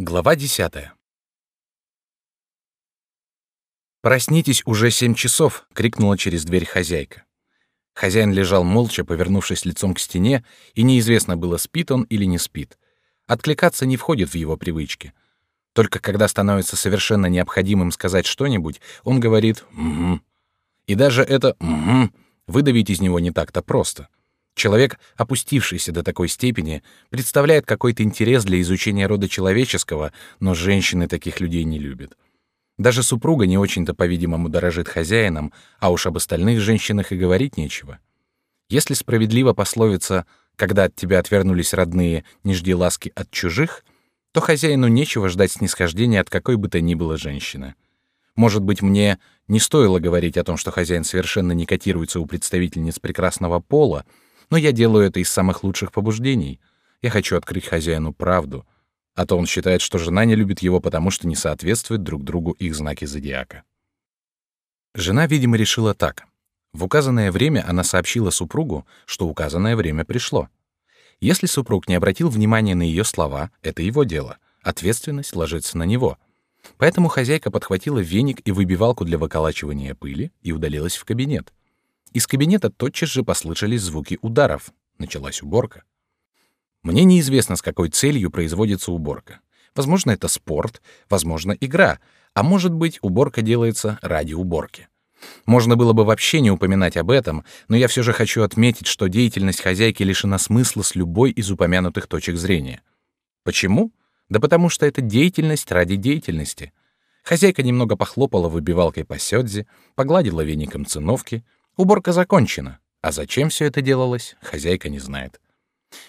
Глава десятая. «Проснитесь, уже семь часов!» — крикнула через дверь хозяйка. Хозяин лежал молча, повернувшись лицом к стене, и неизвестно было, спит он или не спит. Откликаться не входит в его привычки. Только когда становится совершенно необходимым сказать что-нибудь, он говорит «угу». И даже это «угу» выдавить из него не так-то просто — Человек, опустившийся до такой степени, представляет какой-то интерес для изучения рода человеческого, но женщины таких людей не любят. Даже супруга не очень-то, по-видимому, дорожит хозяином, а уж об остальных женщинах и говорить нечего. Если справедливо пословица «когда от тебя отвернулись родные, не жди ласки от чужих», то хозяину нечего ждать снисхождения от какой бы то ни было женщины. Может быть, мне не стоило говорить о том, что хозяин совершенно не котируется у представительниц прекрасного пола, но я делаю это из самых лучших побуждений. Я хочу открыть хозяину правду, а то он считает, что жена не любит его, потому что не соответствует друг другу их знаки зодиака. Жена, видимо, решила так. В указанное время она сообщила супругу, что указанное время пришло. Если супруг не обратил внимания на ее слова, это его дело. Ответственность ложится на него. Поэтому хозяйка подхватила веник и выбивалку для выколачивания пыли и удалилась в кабинет. Из кабинета тотчас же послышались звуки ударов. Началась уборка. Мне неизвестно, с какой целью производится уборка. Возможно, это спорт, возможно, игра, а может быть, уборка делается ради уборки. Можно было бы вообще не упоминать об этом, но я все же хочу отметить, что деятельность хозяйки лишена смысла с любой из упомянутых точек зрения. Почему? Да потому что это деятельность ради деятельности. Хозяйка немного похлопала выбивалкой по сёдзе, погладила веником циновки, Уборка закончена, а зачем все это делалось, хозяйка не знает.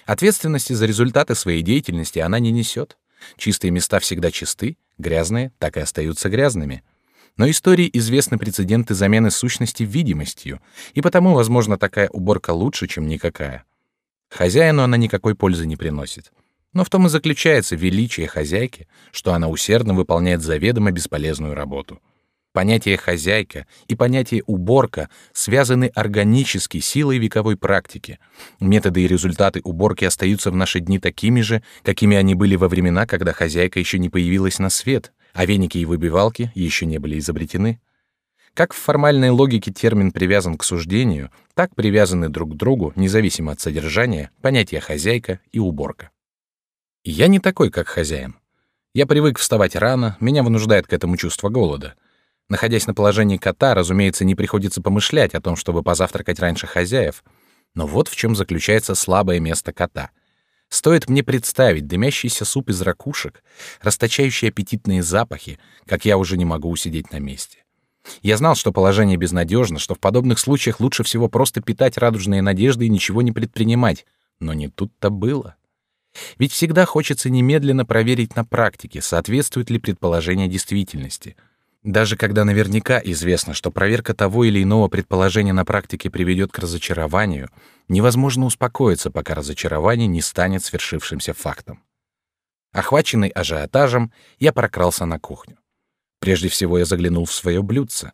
Ответственности за результаты своей деятельности она не несет. Чистые места всегда чисты, грязные так и остаются грязными. Но истории известны прецеденты замены сущности видимостью, и потому, возможно, такая уборка лучше, чем никакая. Хозяину она никакой пользы не приносит. Но в том и заключается величие хозяйки, что она усердно выполняет заведомо бесполезную работу. Понятие «хозяйка» и понятие «уборка» связаны органически силой вековой практики. Методы и результаты уборки остаются в наши дни такими же, какими они были во времена, когда хозяйка еще не появилась на свет, а веники и выбивалки еще не были изобретены. Как в формальной логике термин привязан к суждению, так привязаны друг к другу, независимо от содержания, понятия «хозяйка» и «уборка». Я не такой, как хозяин. Я привык вставать рано, меня вынуждает к этому чувство голода — Находясь на положении кота, разумеется, не приходится помышлять о том, чтобы позавтракать раньше хозяев. Но вот в чем заключается слабое место кота. Стоит мне представить дымящийся суп из ракушек, расточающий аппетитные запахи, как я уже не могу усидеть на месте. Я знал, что положение безнадежно, что в подобных случаях лучше всего просто питать радужные надежды и ничего не предпринимать. Но не тут-то было. Ведь всегда хочется немедленно проверить на практике, соответствует ли предположение действительности — даже когда наверняка известно, что проверка того или иного предположения на практике приведет к разочарованию, невозможно успокоиться, пока разочарование не станет свершившимся фактом. Охваченный ажиотажем, я прокрался на кухню. Прежде всего я заглянул в свое блюдце.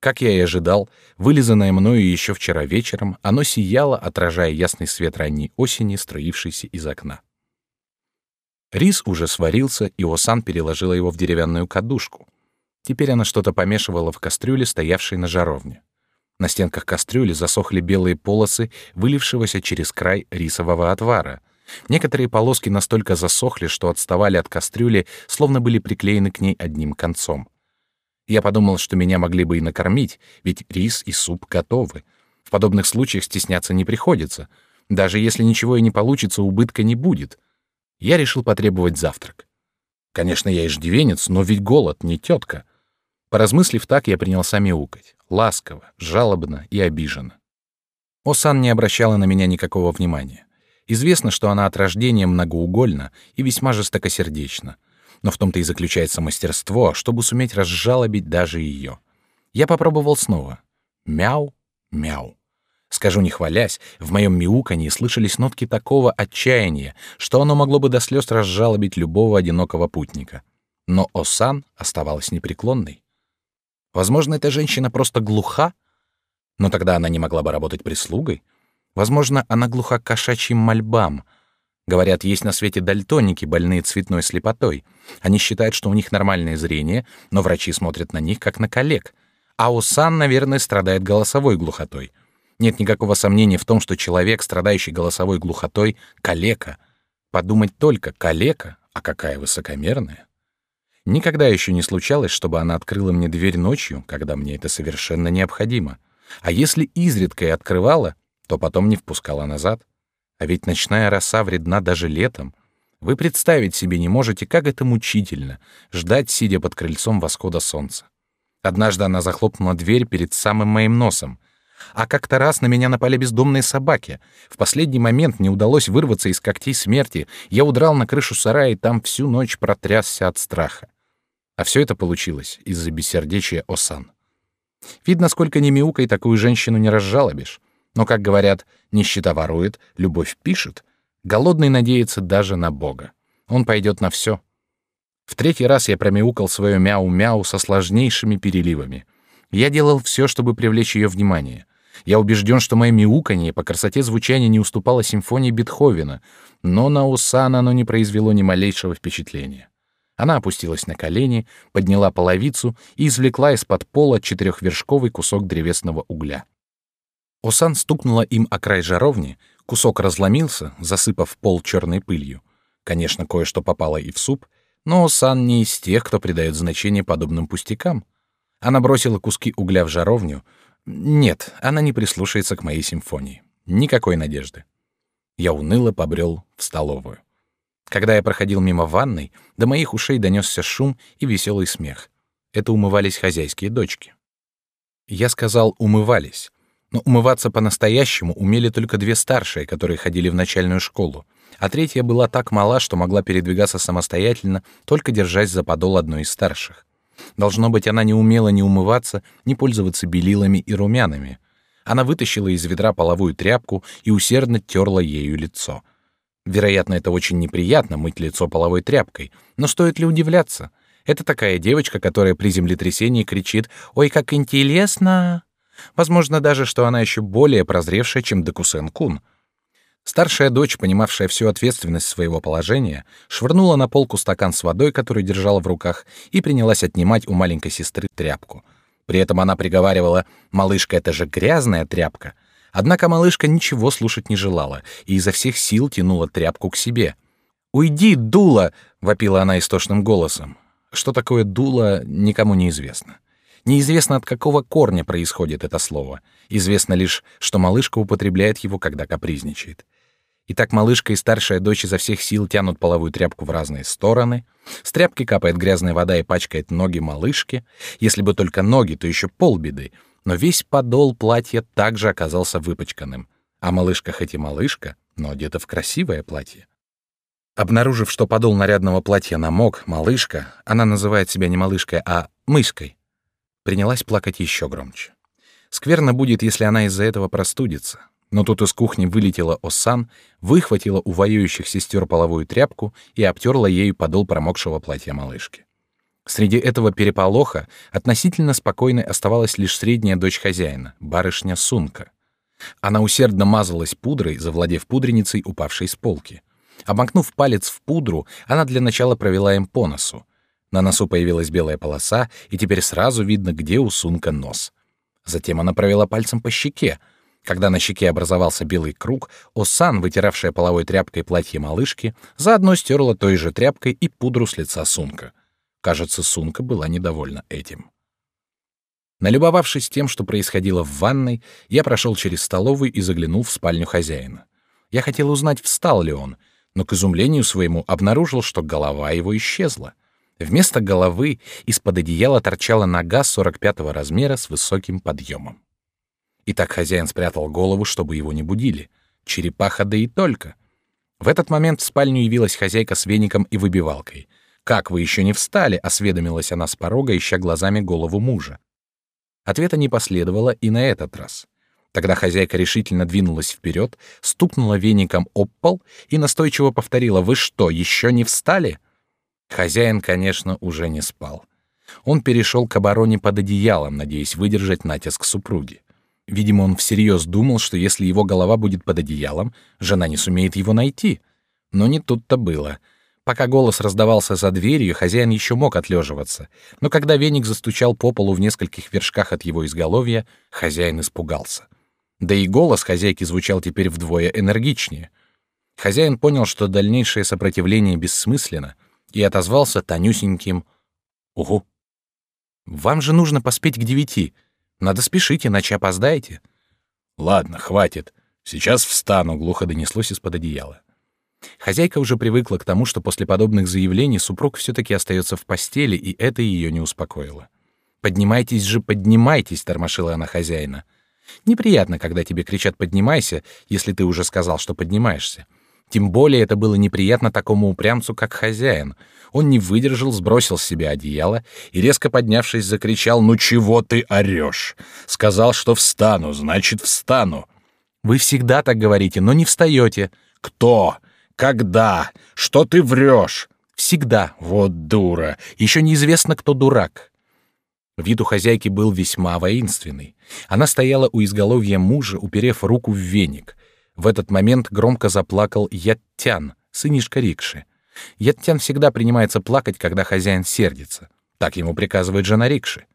Как я и ожидал, вылизанное мною еще вчера вечером, оно сияло, отражая ясный свет ранней осени, струившийся из окна. Рис уже сварился, и Осан переложила его в деревянную кадушку. Теперь она что-то помешивала в кастрюле, стоявшей на жаровне. На стенках кастрюли засохли белые полосы вылившегося через край рисового отвара. Некоторые полоски настолько засохли, что отставали от кастрюли, словно были приклеены к ней одним концом. Я подумал, что меня могли бы и накормить, ведь рис и суп готовы. В подобных случаях стесняться не приходится. Даже если ничего и не получится, убытка не будет. Я решил потребовать завтрак. Конечно, я иждивенец, но ведь голод не тетка. Поразмыслив так, я принялся мяукать. Ласково, жалобно и обиженно. Осан не обращала на меня никакого внимания. Известно, что она от рождения многоугольна и весьма жестокосердечна. Но в том-то и заключается мастерство, чтобы суметь разжалобить даже ее. Я попробовал снова. Мяу, мяу. Скажу не хвалясь, в моем мяуканье слышались нотки такого отчаяния, что оно могло бы до слез разжалобить любого одинокого путника. Но Осан оставалась непреклонной. Возможно, эта женщина просто глуха, но тогда она не могла бы работать прислугой. Возможно, она глуха к кошачьим мольбам. Говорят, есть на свете дальтоники, больные цветной слепотой. Они считают, что у них нормальное зрение, но врачи смотрят на них как на коллег. А Усан, наверное, страдает голосовой глухотой. Нет никакого сомнения в том, что человек, страдающий голосовой глухотой, калека. Подумать только, калека, а какая высокомерная. Никогда еще не случалось, чтобы она открыла мне дверь ночью, когда мне это совершенно необходимо. А если изредка и открывала, то потом не впускала назад. А ведь ночная роса вредна даже летом. Вы представить себе не можете, как это мучительно — ждать, сидя под крыльцом восхода солнца. Однажды она захлопнула дверь перед самым моим носом. А как-то раз на меня напали бездомные собаки. В последний момент мне удалось вырваться из когтей смерти. Я удрал на крышу сарая и там всю ночь протрясся от страха. А все это получилось из-за бессердечия Осан. Видно, сколько ни мяукай, такую женщину не разжалобишь. Но, как говорят, нищета ворует, любовь пишет. Голодный надеется даже на Бога. Он пойдет на все. В третий раз я промяукал свое мяу-мяу со сложнейшими переливами. Я делал все, чтобы привлечь ее внимание. Я убежден, что мое мяуканье по красоте звучания не уступало симфонии Бетховена, но на Усана оно не произвело ни малейшего впечатления. Она опустилась на колени, подняла половицу и извлекла из-под пола четырехвершковый кусок древесного угля. Осан стукнула им о край жаровни, кусок разломился, засыпав пол черной пылью. Конечно, кое-что попало и в суп, но Осан не из тех, кто придает значение подобным пустякам. Она бросила куски угля в жаровню. Нет, она не прислушается к моей симфонии. Никакой надежды. Я уныло побрел в столовую. Когда я проходил мимо ванной, до моих ушей донесся шум и веселый смех. Это умывались хозяйские дочки. Я сказал «умывались», но умываться по-настоящему умели только две старшие, которые ходили в начальную школу, а третья была так мала, что могла передвигаться самостоятельно, только держась за подол одной из старших. Должно быть, она не умела ни умываться, ни пользоваться белилами и румянами. Она вытащила из ведра половую тряпку и усердно терла ею лицо — Вероятно, это очень неприятно мыть лицо половой тряпкой, но стоит ли удивляться? Это такая девочка, которая при землетрясении кричит «Ой, как интересно!» Возможно даже, что она еще более прозревшая, чем Декусен-кун. Старшая дочь, понимавшая всю ответственность своего положения, швырнула на полку стакан с водой, который держала в руках, и принялась отнимать у маленькой сестры тряпку. При этом она приговаривала «Малышка, это же грязная тряпка!» Однако малышка ничего слушать не желала и изо всех сил тянула тряпку к себе. «Уйди, дула!» — вопила она истошным голосом. Что такое «дула» никому не известно. Неизвестно, от какого корня происходит это слово. Известно лишь, что малышка употребляет его, когда капризничает. Итак, малышка и старшая дочь изо всех сил тянут половую тряпку в разные стороны. С тряпки капает грязная вода и пачкает ноги малышки. Если бы только ноги, то еще полбеды но весь подол платья также оказался выпачканным, а малышка хоть и малышка, но одета в красивое платье. Обнаружив, что подол нарядного платья намок, малышка, она называет себя не малышкой, а мышкой, принялась плакать еще громче. Скверно будет, если она из-за этого простудится. Но тут из кухни вылетела Осан, выхватила у воюющих сестер половую тряпку и обтерла ею подол промокшего платья малышки. Среди этого переполоха относительно спокойной оставалась лишь средняя дочь хозяина, барышня Сунка. Она усердно мазалась пудрой, завладев пудреницей, упавшей с полки. Обмакнув палец в пудру, она для начала провела им по носу. На носу появилась белая полоса, и теперь сразу видно, где у Сунка нос. Затем она провела пальцем по щеке. Когда на щеке образовался белый круг, Осан, вытиравшая половой тряпкой платье малышки, заодно стерла той же тряпкой и пудру с лица Сунка. Кажется, Сунка была недовольна этим. Налюбовавшись тем, что происходило в ванной, я прошел через столовую и заглянул в спальню хозяина. Я хотел узнать, встал ли он, но к изумлению своему обнаружил, что голова его исчезла. Вместо головы из-под одеяла торчала нога 45-го размера с высоким подъемом. Итак, хозяин спрятал голову, чтобы его не будили. Черепаха да и только. В этот момент в спальню явилась хозяйка с веником и выбивалкой — «Как вы еще не встали?» — осведомилась она с порога, ища глазами голову мужа. Ответа не последовало и на этот раз. Тогда хозяйка решительно двинулась вперед, стукнула веником об пол и настойчиво повторила «Вы что, еще не встали?» Хозяин, конечно, уже не спал. Он перешел к обороне под одеялом, надеясь выдержать натиск супруги. Видимо, он всерьез думал, что если его голова будет под одеялом, жена не сумеет его найти — Но не тут-то было. Пока голос раздавался за дверью, хозяин еще мог отлеживаться, но когда веник застучал по полу в нескольких вершках от его изголовья, хозяин испугался. Да и голос хозяйки звучал теперь вдвое энергичнее. Хозяин понял, что дальнейшее сопротивление бессмысленно, и отозвался тонюсеньким «Угу». «Вам же нужно поспеть к девяти. Надо спешить, иначе опоздаете». «Ладно, хватит. Сейчас встану», — глухо донеслось из-под одеяла. Хозяйка уже привыкла к тому, что после подобных заявлений супруг все-таки остается в постели, и это ее не успокоило. «Поднимайтесь же, поднимайтесь!» — тормошила она хозяина. «Неприятно, когда тебе кричат «поднимайся», если ты уже сказал, что поднимаешься. Тем более это было неприятно такому упрямцу, как хозяин. Он не выдержал, сбросил с себя одеяло и, резко поднявшись, закричал «Ну чего ты орешь? Сказал, что встану, значит, встану». «Вы всегда так говорите, но не встаете». «Кто? Когда? Что ты врешь? Всегда. Вот дура. Еще неизвестно, кто дурак. Вид у хозяйки был весьма воинственный. Она стояла у изголовья мужа, уперев руку в веник. В этот момент громко заплакал Яттян, сынишка Рикши. Яттян всегда принимается плакать, когда хозяин сердится. Так ему приказывает жена Рикши.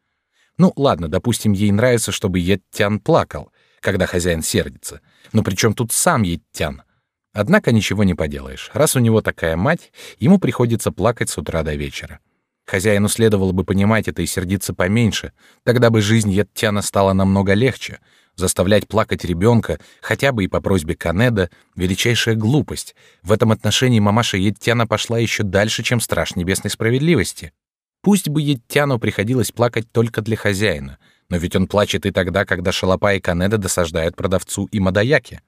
Ну, ладно, допустим, ей нравится, чтобы Яттян плакал, когда хозяин сердится. Но при чем тут сам Яттян? Однако ничего не поделаешь. Раз у него такая мать, ему приходится плакать с утра до вечера. Хозяину следовало бы понимать это и сердиться поменьше, тогда бы жизнь Еттяна стала намного легче. Заставлять плакать ребенка, хотя бы и по просьбе Канеда, величайшая глупость. В этом отношении мамаша Еттяна пошла еще дальше, чем страж небесной справедливости. Пусть бы Еттяну приходилось плакать только для хозяина, но ведь он плачет и тогда, когда Шалопа и Канеда досаждают продавцу и Мадаяке.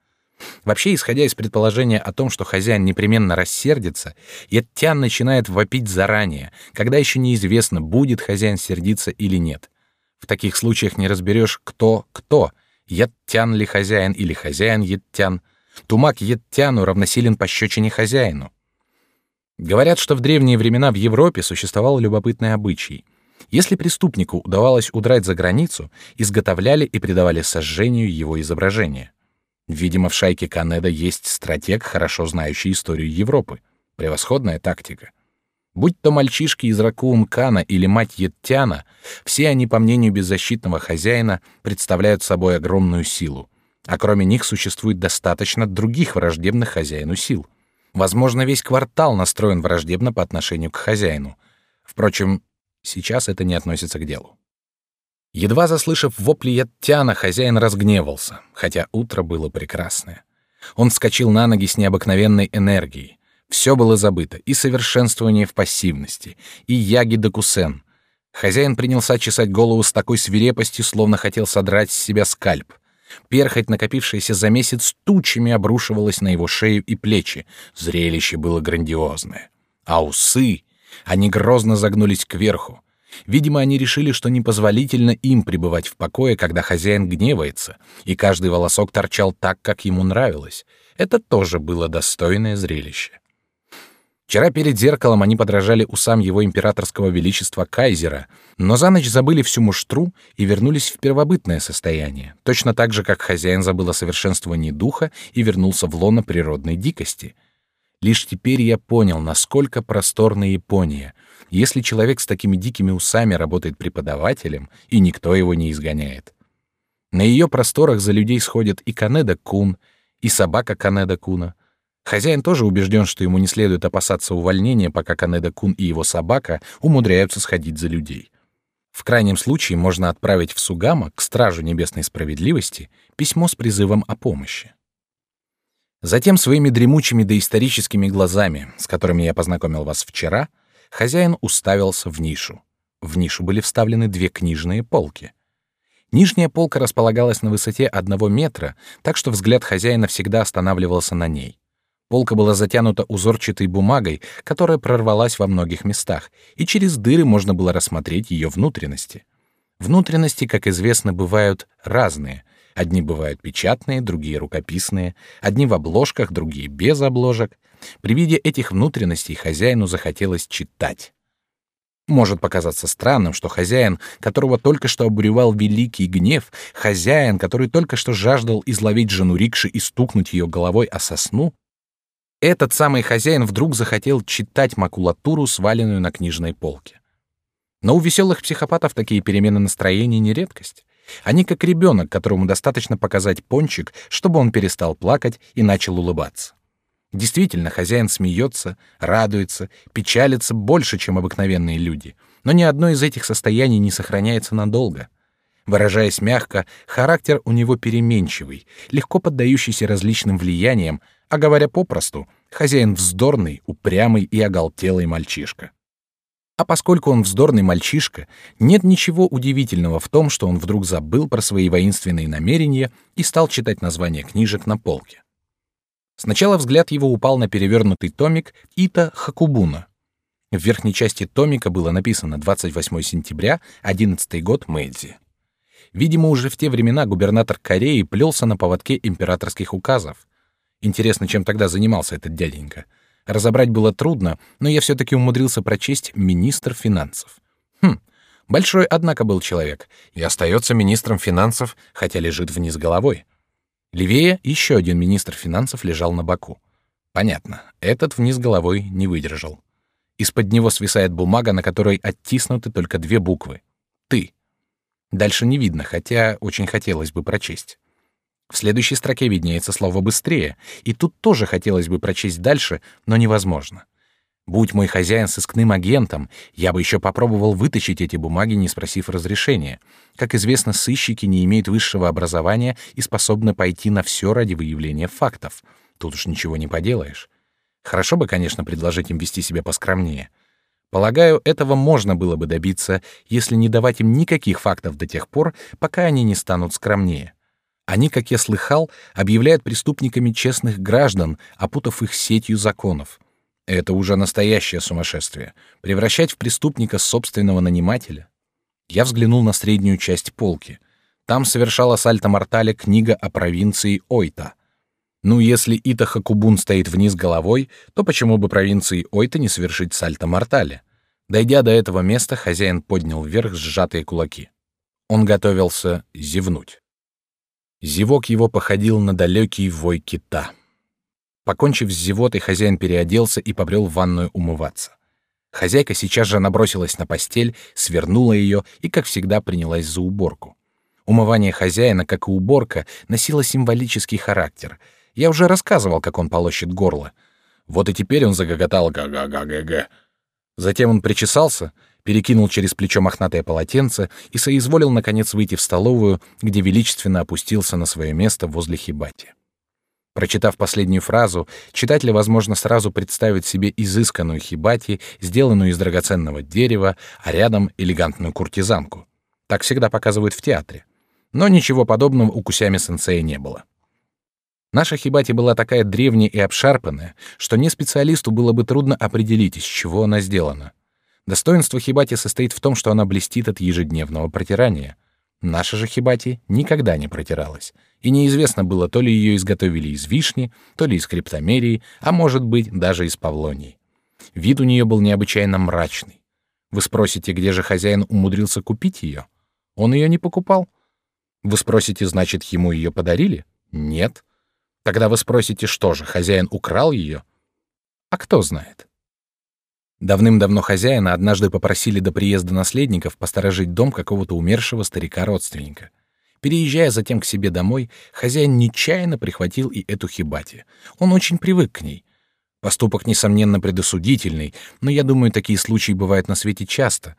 Вообще, исходя из предположения о том, что хозяин непременно рассердится, Яттян начинает вопить заранее, когда еще неизвестно, будет хозяин сердиться или нет. В таких случаях не разберешь, кто кто, Яттян ли хозяин или хозяин Яттян. Тумак Яттяну равносилен пощечине хозяину. Говорят, что в древние времена в Европе существовал любопытный обычай. Если преступнику удавалось удрать за границу, изготовляли и придавали сожжению его изображение. Видимо, в шайке Канеда есть стратег, хорошо знающий историю Европы. Превосходная тактика. Будь то мальчишки из Ракуум-Кана или мать Еттяна, все они, по мнению беззащитного хозяина, представляют собой огромную силу. А кроме них существует достаточно других враждебных хозяину сил. Возможно, весь квартал настроен враждебно по отношению к хозяину. Впрочем, сейчас это не относится к делу. Едва заслышав вопли Яттяна, хозяин разгневался, хотя утро было прекрасное. Он вскочил на ноги с необыкновенной энергией. Все было забыто, и совершенствование в пассивности, и яги докусен. Хозяин принялся чесать голову с такой свирепостью, словно хотел содрать с себя скальп. Перхоть, накопившаяся за месяц, тучами обрушивалась на его шею и плечи. Зрелище было грандиозное. А усы, они грозно загнулись кверху. Видимо, они решили, что непозволительно им пребывать в покое, когда хозяин гневается, и каждый волосок торчал так, как ему нравилось. Это тоже было достойное зрелище. Вчера перед зеркалом они подражали усам его императорского величества кайзера, но за ночь забыли всю муштру и вернулись в первобытное состояние, точно так же, как хозяин забыл о совершенствовании духа и вернулся в лоно природной дикости. Лишь теперь я понял, насколько просторна Япония, если человек с такими дикими усами работает преподавателем, и никто его не изгоняет. На ее просторах за людей сходят и Канеда Кун, и собака Канеда Куна. Хозяин тоже убежден, что ему не следует опасаться увольнения, пока Канеда Кун и его собака умудряются сходить за людей. В крайнем случае можно отправить в Сугама к стражу небесной справедливости письмо с призывом о помощи. Затем своими дремучими доисторическими глазами, с которыми я познакомил вас вчера, — хозяин уставился в нишу. В нишу были вставлены две книжные полки. Нижняя полка располагалась на высоте одного метра, так что взгляд хозяина всегда останавливался на ней. Полка была затянута узорчатой бумагой, которая прорвалась во многих местах, и через дыры можно было рассмотреть ее внутренности. Внутренности, как известно, бывают разные. Одни бывают печатные, другие рукописные, одни в обложках, другие без обложек. При виде этих внутренностей хозяину захотелось читать. Может показаться странным, что хозяин, которого только что обуревал великий гнев, хозяин, который только что жаждал изловить жену Рикши и стукнуть ее головой о сосну, Этот самый хозяин вдруг захотел читать макулатуру, сваленную на книжной полке. Но у веселых психопатов такие перемены настроения не редкость. Они как ребенок, которому достаточно показать пончик, чтобы он перестал плакать и начал улыбаться. Действительно, хозяин смеется, радуется, печалится больше, чем обыкновенные люди, но ни одно из этих состояний не сохраняется надолго. Выражаясь мягко, характер у него переменчивый, легко поддающийся различным влияниям, а говоря попросту, хозяин вздорный, упрямый и оголтелый мальчишка. А поскольку он вздорный мальчишка, нет ничего удивительного в том, что он вдруг забыл про свои воинственные намерения и стал читать названия книжек на полке. Сначала взгляд его упал на перевернутый томик Ита Хакубуна. В верхней части томика было написано 28 сентября, 11 год Мэйдзи. Видимо, уже в те времена губернатор Кореи плелся на поводке императорских указов. Интересно, чем тогда занимался этот дяденька — Разобрать было трудно, но я все-таки умудрился прочесть министр финансов. Хм, большой, однако, был человек, и остается министром финансов, хотя лежит вниз головой. Левее еще один министр финансов лежал на боку. Понятно, этот вниз головой не выдержал. Из-под него свисает бумага, на которой оттиснуты только две буквы. «Ты». Дальше не видно, хотя очень хотелось бы прочесть. В следующей строке виднеется слово «быстрее», и тут тоже хотелось бы прочесть дальше, но невозможно. Будь мой хозяин сыскным агентом, я бы еще попробовал вытащить эти бумаги, не спросив разрешения. Как известно, сыщики не имеют высшего образования и способны пойти на все ради выявления фактов. Тут уж ничего не поделаешь. Хорошо бы, конечно, предложить им вести себя поскромнее. Полагаю, этого можно было бы добиться, если не давать им никаких фактов до тех пор, пока они не станут скромнее. Они, как я слыхал, объявляют преступниками честных граждан, опутав их сетью законов. Это уже настоящее сумасшествие — превращать в преступника собственного нанимателя. Я взглянул на среднюю часть полки. Там совершала сальто-мортале книга о провинции Ойта. Ну, если Ита Хакубун стоит вниз головой, то почему бы провинции Ойта не совершить сальто-мортале? Дойдя до этого места, хозяин поднял вверх сжатые кулаки. Он готовился зевнуть. Зевок его походил на далекий вой кита. Покончив с зевотой, хозяин переоделся и побрел в ванную умываться. Хозяйка сейчас же набросилась на постель, свернула ее и, как всегда, принялась за уборку. Умывание хозяина, как и уборка, носило символический характер. Я уже рассказывал, как он полощет горло. Вот и теперь он загоготал га-га-га-га-га. Затем он причесался, перекинул через плечо мохнатое полотенце и соизволил, наконец, выйти в столовую, где величественно опустился на свое место возле хибати. Прочитав последнюю фразу, читатель, возможно, сразу представит себе изысканную хибати, сделанную из драгоценного дерева, а рядом элегантную куртизанку. Так всегда показывают в театре. Но ничего подобного у Кусями-сенсея не было. Наша хибати была такая древняя и обшарпанная, что не специалисту было бы трудно определить, из чего она сделана. Достоинство хибати состоит в том, что она блестит от ежедневного протирания. Наша же хибати никогда не протиралась, и неизвестно было, то ли ее изготовили из вишни, то ли из криптомерии, а может быть, даже из павлонии. Вид у нее был необычайно мрачный. Вы спросите, где же хозяин умудрился купить ее? Он ее не покупал. Вы спросите, значит, ему ее подарили? Нет. Тогда вы спросите, что же, хозяин украл ее? А кто знает? Давным-давно хозяина однажды попросили до приезда наследников посторожить дом какого-то умершего старика-родственника. Переезжая затем к себе домой, хозяин нечаянно прихватил и эту хибати. Он очень привык к ней. Поступок, несомненно, предосудительный, но я думаю, такие случаи бывают на свете часто.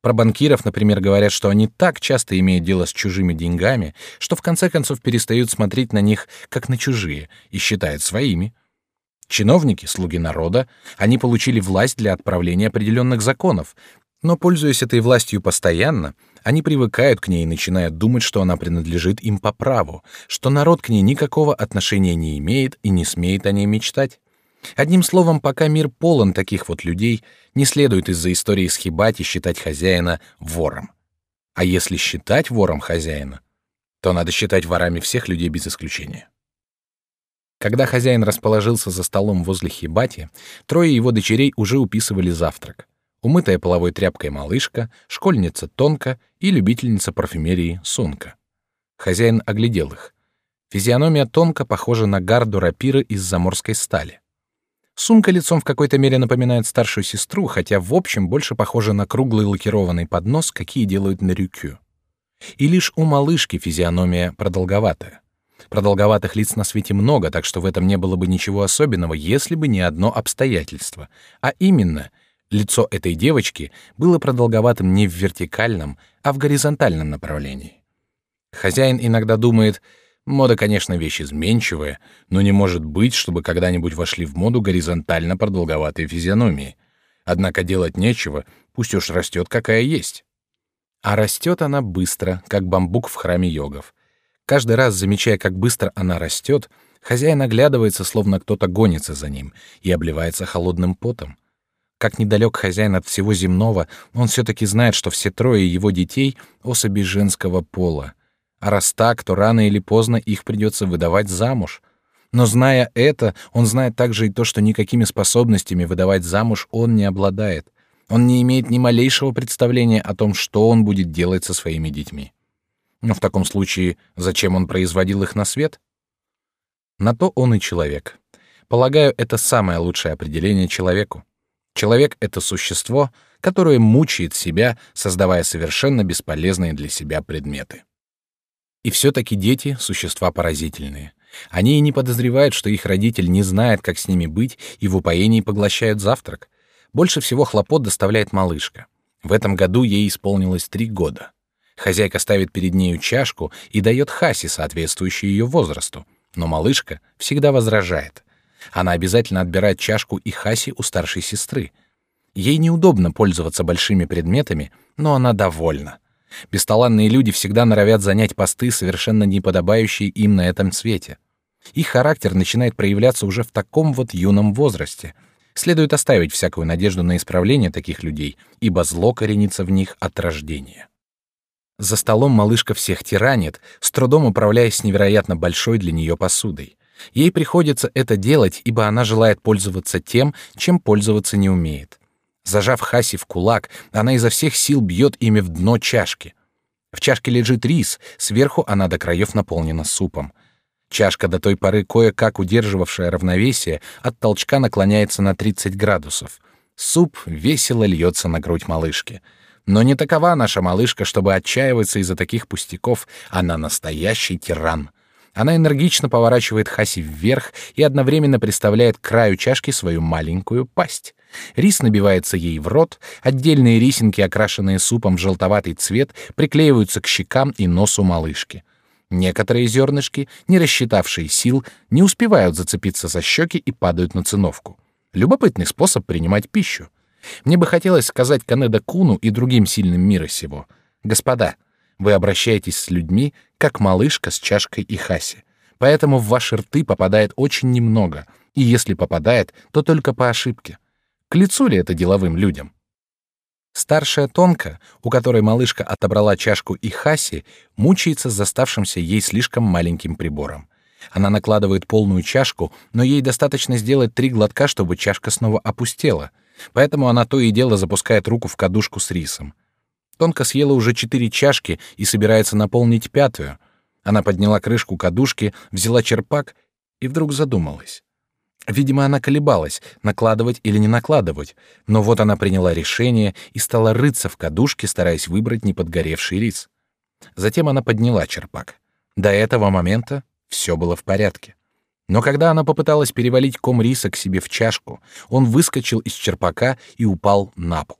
Про банкиров, например, говорят, что они так часто имеют дело с чужими деньгами, что в конце концов перестают смотреть на них как на чужие и считают своими. Чиновники, слуги народа, они получили власть для отправления определенных законов, но, пользуясь этой властью постоянно, они привыкают к ней и начинают думать, что она принадлежит им по праву, что народ к ней никакого отношения не имеет и не смеет о ней мечтать. Одним словом, пока мир полон таких вот людей, не следует из-за истории с Хибати считать хозяина вором. А если считать вором хозяина, то надо считать ворами всех людей без исключения. Когда хозяин расположился за столом возле хибати, трое его дочерей уже уписывали завтрак. Умытая половой тряпкой малышка, школьница Тонка и любительница парфюмерии Сунка. Хозяин оглядел их. Физиономия Тонка похожа на гарду рапиры из заморской стали. Сумка лицом в какой-то мере напоминает старшую сестру, хотя в общем больше похожа на круглый лакированный поднос, какие делают на рюкю. И лишь у малышки физиономия продолговатая. Продолговатых лиц на свете много, так что в этом не было бы ничего особенного, если бы не одно обстоятельство, а именно лицо этой девочки было продолговатым не в вертикальном, а в горизонтальном направлении. Хозяин иногда думает, мода, конечно, вещь изменчивая, но не может быть, чтобы когда-нибудь вошли в моду горизонтально продолговатые физиономии. Однако делать нечего, пусть уж растет какая есть. А растет она быстро, как бамбук в храме йогов. Каждый раз, замечая, как быстро она растет, хозяин оглядывается, словно кто-то гонится за ним, и обливается холодным потом. Как недалек хозяин от всего земного, он все-таки знает, что все трое его детей — особи женского пола. А раз так, то рано или поздно их придется выдавать замуж. Но зная это, он знает также и то, что никакими способностями выдавать замуж он не обладает. Он не имеет ни малейшего представления о том, что он будет делать со своими детьми. Но в таком случае зачем он производил их на свет? На то он и человек. Полагаю, это самое лучшее определение человеку. Человек — это существо, которое мучает себя, создавая совершенно бесполезные для себя предметы. И все-таки дети — существа поразительные. Они и не подозревают, что их родитель не знает, как с ними быть, и в упоении поглощают завтрак. Больше всего хлопот доставляет малышка. В этом году ей исполнилось три года. Хозяйка ставит перед нею чашку и дает Хаси, соответствующую ее возрасту. Но малышка всегда возражает. Она обязательно отбирает чашку и Хаси у старшей сестры. Ей неудобно пользоваться большими предметами, но она довольна. Бесталанные люди всегда норовят занять посты, совершенно не подобающие им на этом свете. Их характер начинает проявляться уже в таком вот юном возрасте. Следует оставить всякую надежду на исправление таких людей, ибо зло коренится в них от рождения. За столом малышка всех тиранит, с трудом управляясь невероятно большой для нее посудой. Ей приходится это делать, ибо она желает пользоваться тем, чем пользоваться не умеет. Зажав Хаси в кулак, она изо всех сил бьет ими в дно чашки. В чашке лежит рис, сверху она до краев наполнена супом. Чашка, до той поры кое-как удерживавшая равновесие, от толчка наклоняется на 30 градусов. Суп весело льется на грудь малышки — но не такова наша малышка, чтобы отчаиваться из-за таких пустяков. Она настоящий тиран. Она энергично поворачивает Хаси вверх и одновременно приставляет к краю чашки свою маленькую пасть. Рис набивается ей в рот, отдельные рисинки, окрашенные супом в желтоватый цвет, приклеиваются к щекам и носу малышки. Некоторые зернышки, не рассчитавшие сил, не успевают зацепиться за щеки и падают на циновку. Любопытный способ принимать пищу. Мне бы хотелось сказать Канеда Куну и другим сильным мира сего. Господа, вы обращаетесь с людьми, как малышка с чашкой и хаси. Поэтому в ваши рты попадает очень немного, и если попадает, то только по ошибке. К лицу ли это деловым людям? Старшая Тонка, у которой малышка отобрала чашку и хаси, мучается с оставшимся ей слишком маленьким прибором. Она накладывает полную чашку, но ей достаточно сделать три глотка, чтобы чашка снова опустела — Поэтому она то и дело запускает руку в кадушку с рисом. Тонко съела уже четыре чашки и собирается наполнить пятую. Она подняла крышку кадушки, взяла черпак и вдруг задумалась. Видимо, она колебалась, накладывать или не накладывать, но вот она приняла решение и стала рыться в кадушке, стараясь выбрать неподгоревший рис. Затем она подняла черпак. До этого момента все было в порядке. Но когда она попыталась перевалить ком риса к себе в чашку, он выскочил из черпака и упал на пол.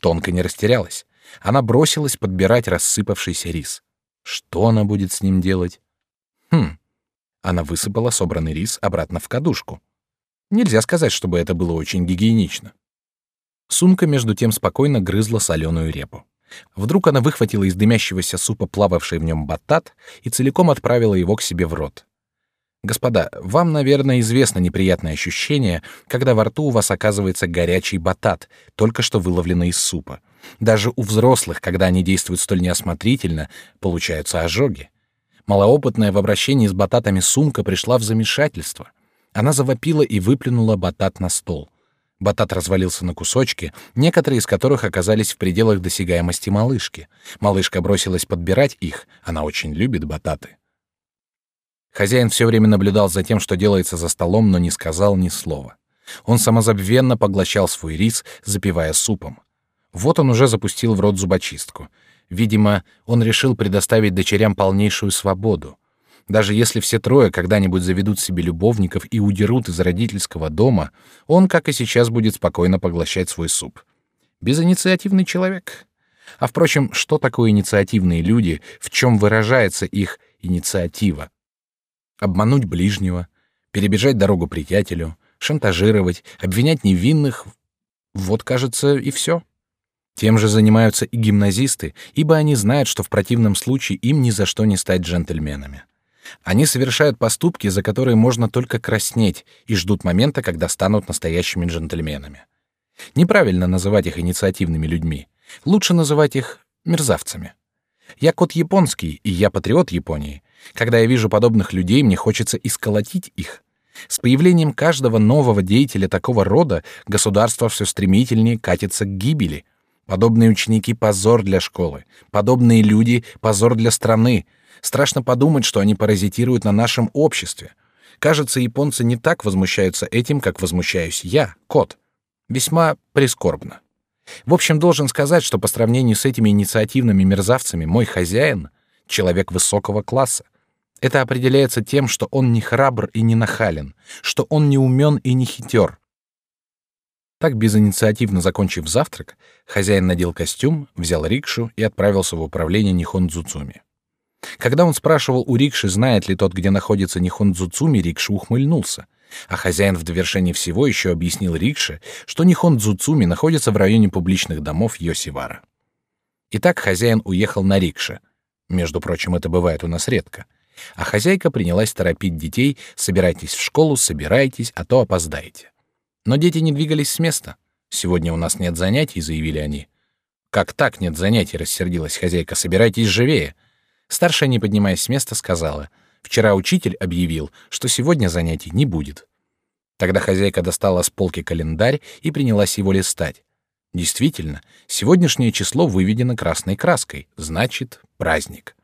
Тонко не растерялась. Она бросилась подбирать рассыпавшийся рис. Что она будет с ним делать? Хм. Она высыпала собранный рис обратно в кадушку. Нельзя сказать, чтобы это было очень гигиенично. Сумка между тем спокойно грызла соленую репу. Вдруг она выхватила из дымящегося супа плававший в нем батат и целиком отправила его к себе в рот. Господа, вам, наверное, известно неприятное ощущение, когда во рту у вас оказывается горячий батат, только что выловленный из супа. Даже у взрослых, когда они действуют столь неосмотрительно, получаются ожоги. Малоопытная в обращении с бататами сумка пришла в замешательство. Она завопила и выплюнула батат на стол. Батат развалился на кусочки, некоторые из которых оказались в пределах досягаемости малышки. Малышка бросилась подбирать их, она очень любит бататы. Хозяин все время наблюдал за тем, что делается за столом, но не сказал ни слова. Он самозабвенно поглощал свой рис, запивая супом. Вот он уже запустил в рот зубочистку. Видимо, он решил предоставить дочерям полнейшую свободу. Даже если все трое когда-нибудь заведут себе любовников и удерут из родительского дома, он, как и сейчас, будет спокойно поглощать свой суп. Безинициативный человек. А впрочем, что такое инициативные люди, в чем выражается их инициатива? Обмануть ближнего, перебежать дорогу приятелю, шантажировать, обвинять невинных — вот, кажется, и все. Тем же занимаются и гимназисты, ибо они знают, что в противном случае им ни за что не стать джентльменами. Они совершают поступки, за которые можно только краснеть, и ждут момента, когда станут настоящими джентльменами. Неправильно называть их инициативными людьми. Лучше называть их мерзавцами. Я кот японский, и я патриот Японии. Когда я вижу подобных людей, мне хочется исколотить их. С появлением каждого нового деятеля такого рода государство все стремительнее катится к гибели — Подобные ученики — позор для школы. Подобные люди — позор для страны. Страшно подумать, что они паразитируют на нашем обществе. Кажется, японцы не так возмущаются этим, как возмущаюсь я, кот. Весьма прискорбно. В общем, должен сказать, что по сравнению с этими инициативными мерзавцами мой хозяин — человек высокого класса. Это определяется тем, что он не храбр и не нахален, что он не умен и не хитер, так, безинициативно закончив завтрак, хозяин надел костюм, взял рикшу и отправился в управление Нихон-Дзуцуми. Когда он спрашивал у рикши, знает ли тот, где находится Нихон-Дзуцуми, рикша ухмыльнулся. А хозяин в довершении всего еще объяснил рикше, что Нихон-Дзуцуми находится в районе публичных домов Йосивара. Итак, хозяин уехал на рикше. Между прочим, это бывает у нас редко. А хозяйка принялась торопить детей «собирайтесь в школу, собирайтесь, а то опоздаете». Но дети не двигались с места. «Сегодня у нас нет занятий», — заявили они. «Как так нет занятий?» — рассердилась хозяйка. «Собирайтесь живее». Старшая, не поднимаясь с места, сказала. «Вчера учитель объявил, что сегодня занятий не будет». Тогда хозяйка достала с полки календарь и принялась его листать. Действительно, сегодняшнее число выведено красной краской, значит, праздник.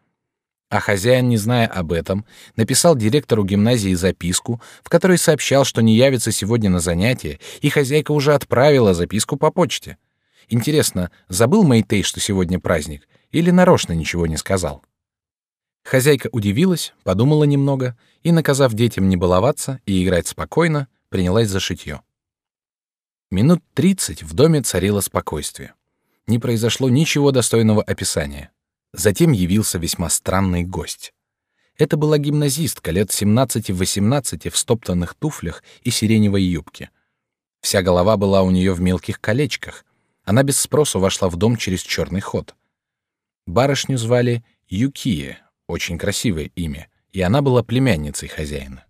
А хозяин, не зная об этом, написал директору гимназии записку, в которой сообщал, что не явится сегодня на занятие, и хозяйка уже отправила записку по почте. Интересно, забыл Мэйтей, что сегодня праздник, или нарочно ничего не сказал? Хозяйка удивилась, подумала немного и, наказав детям не баловаться и играть спокойно, принялась за шитье. Минут тридцать в доме царило спокойствие. Не произошло ничего достойного описания. Затем явился весьма странный гость. Это была гимназистка лет 17-18 в стоптанных туфлях и сиреневой юбке. Вся голова была у нее в мелких колечках. Она без спросу вошла в дом через черный ход. Барышню звали Юкия, очень красивое имя, и она была племянницей хозяина.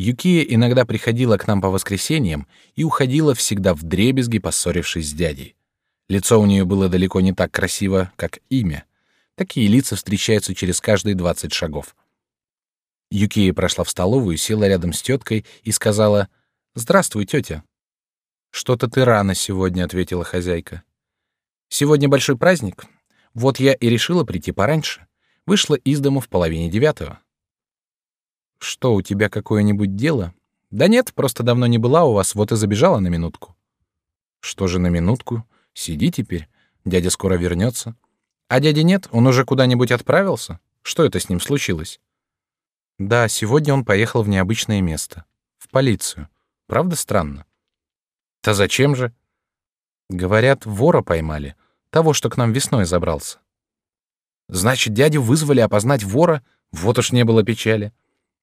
Юкия иногда приходила к нам по воскресеньям и уходила всегда в дребезги, поссорившись с дядей. Лицо у нее было далеко не так красиво, как имя, Такие лица встречаются через каждые двадцать шагов. Юкия прошла в столовую, села рядом с теткой и сказала «Здравствуй, тетя». «Что-то ты рано сегодня», — ответила хозяйка. «Сегодня большой праздник. Вот я и решила прийти пораньше. Вышла из дому в половине девятого». «Что, у тебя какое-нибудь дело?» «Да нет, просто давно не была у вас, вот и забежала на минутку». «Что же на минутку? Сиди теперь. Дядя скоро вернется. А дяди нет, он уже куда-нибудь отправился? Что это с ним случилось? Да, сегодня он поехал в необычное место. В полицию. Правда странно? Да зачем же? Говорят, вора поймали. Того, что к нам весной забрался. Значит, дядю вызвали опознать вора? Вот уж не было печали.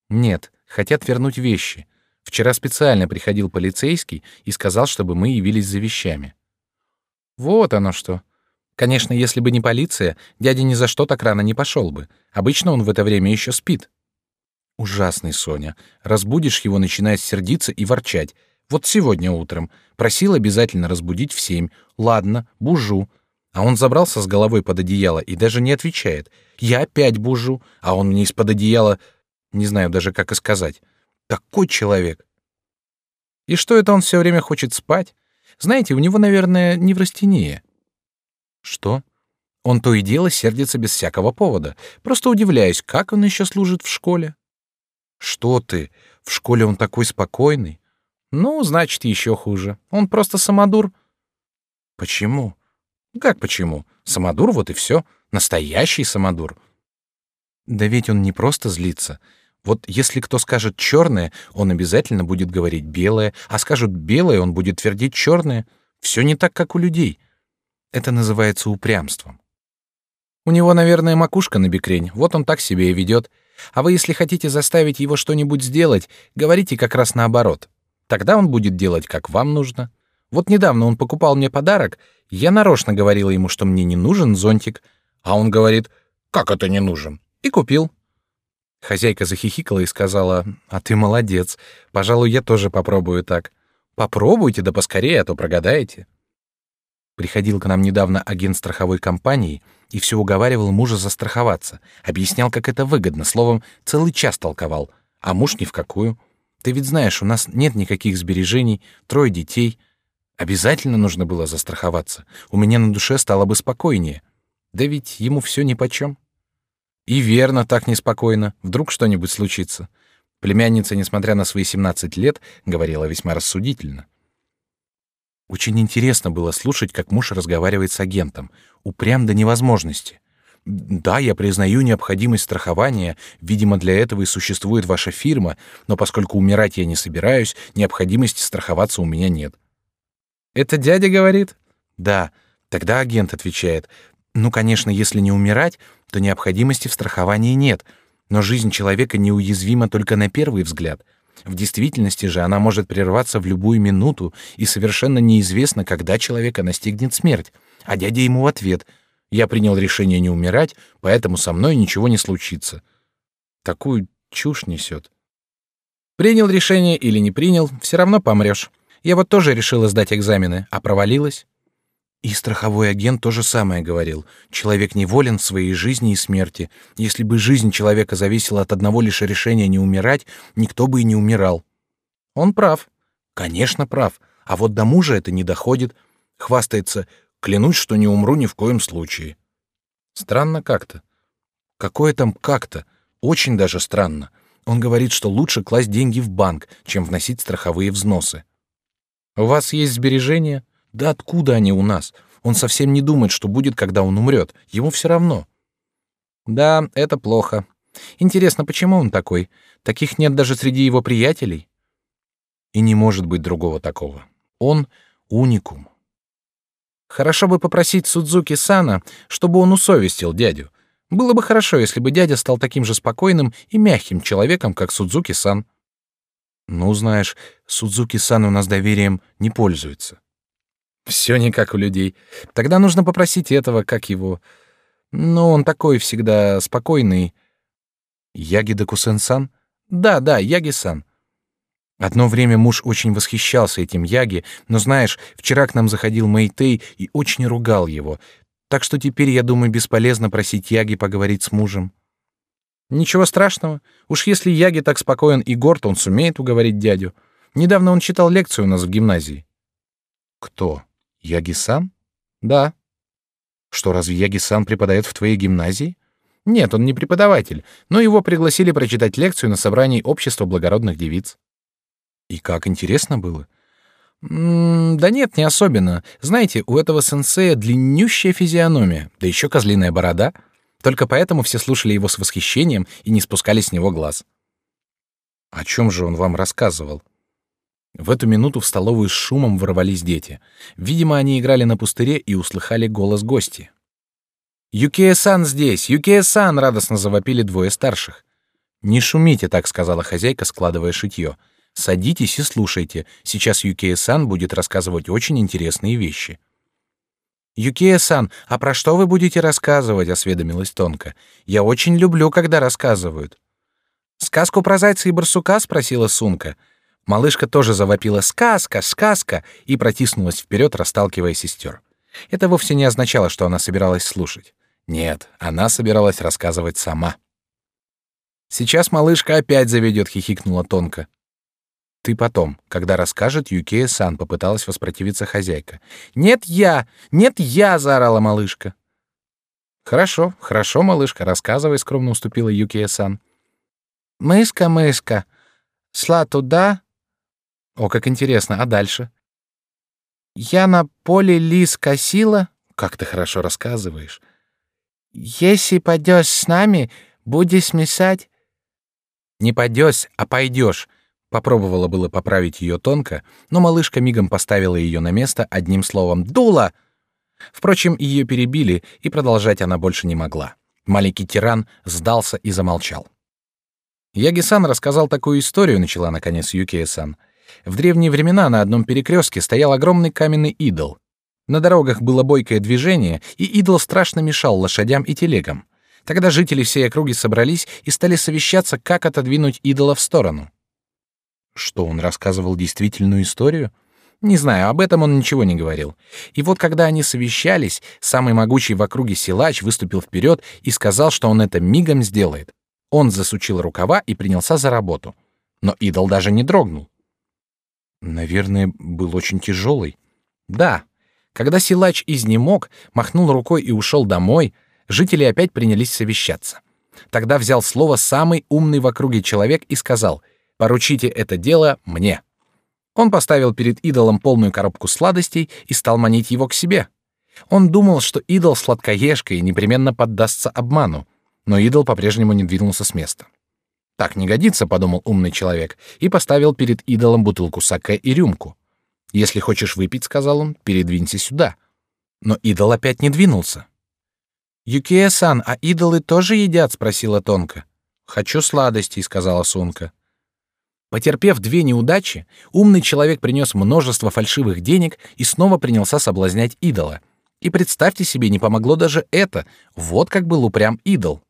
Нет, хотят вернуть вещи. Вчера специально приходил полицейский и сказал, чтобы мы явились за вещами. Вот оно что. Конечно, если бы не полиция, дядя ни за что так рано не пошел бы. Обычно он в это время еще спит. Ужасный Соня. Разбудишь его, начинает сердиться и ворчать. Вот сегодня утром просил обязательно разбудить в семь. Ладно, бужу. А он забрался с головой под одеяло и даже не отвечает. Я опять бужу, а он мне из-под одеяла... Не знаю даже, как и сказать. Такой человек. И что это он все время хочет спать? Знаете, у него, наверное, неврастения. Что? Он то и дело сердится без всякого повода. Просто удивляюсь, как он еще служит в школе. Что ты? В школе он такой спокойный. Ну, значит, еще хуже. Он просто самодур. Почему? Как почему? Самодур вот и все. Настоящий самодур. Да ведь он не просто злится. Вот если кто скажет черное, он обязательно будет говорить белое, а скажут белое, он будет твердить черное. Все не так, как у людей. Это называется упрямством. У него, наверное, макушка на бекрень, вот он так себе и ведет. А вы, если хотите заставить его что-нибудь сделать, говорите как раз наоборот. Тогда он будет делать, как вам нужно. Вот недавно он покупал мне подарок, я нарочно говорила ему, что мне не нужен зонтик, а он говорит, как это не нужен, и купил. Хозяйка захихикала и сказала, а ты молодец, пожалуй, я тоже попробую так. Попробуйте, да поскорее, а то прогадаете. Приходил к нам недавно агент страховой компании и все уговаривал мужа застраховаться, объяснял, как это выгодно, словом, целый час толковал, а муж ни в какую. Ты ведь знаешь, у нас нет никаких сбережений, трое детей. Обязательно нужно было застраховаться. У меня на душе стало бы спокойнее. Да ведь ему все нипочем. И верно, так неспокойно. Вдруг что-нибудь случится. Племянница, несмотря на свои 17 лет, говорила весьма рассудительно. Очень интересно было слушать, как муж разговаривает с агентом. Упрям до невозможности. Да, я признаю необходимость страхования, видимо, для этого и существует ваша фирма, но поскольку умирать я не собираюсь, необходимости страховаться у меня нет. Это дядя говорит? Да. Тогда агент отвечает: "Ну, конечно, если не умирать, то необходимости в страховании нет, но жизнь человека неуязвима только на первый взгляд. В действительности же она может прерваться в любую минуту, и совершенно неизвестно, когда человека настигнет смерть". А дядя ему в ответ: я принял решение не умирать, поэтому со мной ничего не случится. Такую чушь несет. Принял решение или не принял, все равно помрешь. Я вот тоже решила сдать экзамены, а провалилась. И страховой агент то же самое говорил. Человек неволен в своей жизни и смерти. Если бы жизнь человека зависела от одного лишь решения не умирать, никто бы и не умирал. Он прав. Конечно, прав. А вот до мужа это не доходит. Хвастается, Клянусь, что не умру ни в коем случае. Странно как-то. Какое там как-то? Очень даже странно. Он говорит, что лучше класть деньги в банк, чем вносить страховые взносы. У вас есть сбережения? Да откуда они у нас? Он совсем не думает, что будет, когда он умрет. Ему все равно. Да, это плохо. Интересно, почему он такой? Таких нет даже среди его приятелей. И не может быть другого такого. Он уникум. Хорошо бы попросить Судзуки Сана, чтобы он усовестил дядю. Было бы хорошо, если бы дядя стал таким же спокойным и мягким человеком, как Судзуки Сан. Ну, знаешь, Судзуки Сан у нас доверием не пользуется. Все не как у людей. Тогда нужно попросить этого, как его. Ну, он такой всегда спокойный. Ягида Кусен-сан? Да, да, Яги-сан. Одно время муж очень восхищался этим Яги, но знаешь, вчера к нам заходил Мэйтей и очень ругал его. Так что теперь, я думаю, бесполезно просить Яги поговорить с мужем. Ничего страшного. Уж если Яги так спокоен и горд, он сумеет уговорить дядю. Недавно он читал лекцию у нас в гимназии. Кто? Яги-сан? Да. Что, разве Яги-сан преподает в твоей гимназии? Нет, он не преподаватель, но его пригласили прочитать лекцию на собрании общества благородных девиц. И как интересно было. М -м, да нет, не особенно. Знаете, у этого сенсея длиннющая физиономия, да еще козлиная борода. Только поэтому все слушали его с восхищением и не спускали с него глаз. О чем же он вам рассказывал? В эту минуту в столовую с шумом ворвались дети. Видимо, они играли на пустыре и услыхали голос гости. «Юкия-сан здесь! Юкия-сан!» — радостно завопили двое старших. «Не шумите», — так сказала хозяйка, складывая шитье. Садитесь и слушайте. Сейчас Юкия-сан будет рассказывать очень интересные вещи. Юкия-сан, а про что вы будете рассказывать? осведомилась Тонка. Я очень люблю, когда рассказывают. Сказку про зайца и барсука спросила Сунка. Малышка тоже завопила «Сказка! Сказка!» и протиснулась вперед, расталкивая сестер. Это вовсе не означало, что она собиралась слушать. Нет, она собиралась рассказывать сама. «Сейчас малышка опять заведет», — хихикнула Тонка. Ты потом, когда расскажет, Юкия-сан попыталась воспротивиться хозяйка. Нет я, нет я, заорала малышка. Хорошо, хорошо, малышка, рассказывай, скромно уступила Юкия-сан. Мыска, мыска, шла туда, О, как интересно, а дальше? Я на поле лис косила, как ты хорошо рассказываешь. Если пойдешь с нами, будешь смесать. Не пойдешь, а пойдешь. Попробовала было поправить ее тонко, но малышка мигом поставила ее на место одним словом «дула». Впрочем, ее перебили, и продолжать она больше не могла. Маленький тиран сдался и замолчал. Яги-сан рассказал такую историю, начала наконец Юкия-сан. В древние времена на одном перекрестке стоял огромный каменный идол. На дорогах было бойкое движение, и идол страшно мешал лошадям и телегам. Тогда жители всей округи собрались и стали совещаться, как отодвинуть идола в сторону. Что он рассказывал действительную историю? Не знаю, об этом он ничего не говорил. И вот когда они совещались, самый могучий в округе силач выступил вперед и сказал, что он это мигом сделает. Он засучил рукава и принялся за работу. Но идол даже не дрогнул. Наверное, был очень тяжелый. Да. Когда силач изнемог, махнул рукой и ушел домой, жители опять принялись совещаться. Тогда взял слово самый умный в округе человек и сказал — Поручите это дело мне. Он поставил перед идолом полную коробку сладостей и стал манить его к себе. Он думал, что идол сладкоежка и непременно поддастся обману, но идол по-прежнему не двинулся с места. Так не годится, подумал умный человек, и поставил перед идолом бутылку саке и рюмку. Если хочешь выпить, сказал он, передвинься сюда. Но идол опять не двинулся. Юкия-сан, а идолы тоже едят? спросила Тонка. Хочу сладостей, сказала Сунка. Потерпев две неудачи, умный человек принес множество фальшивых денег и снова принялся соблазнять идола. И представьте себе, не помогло даже это. Вот как был упрям идол.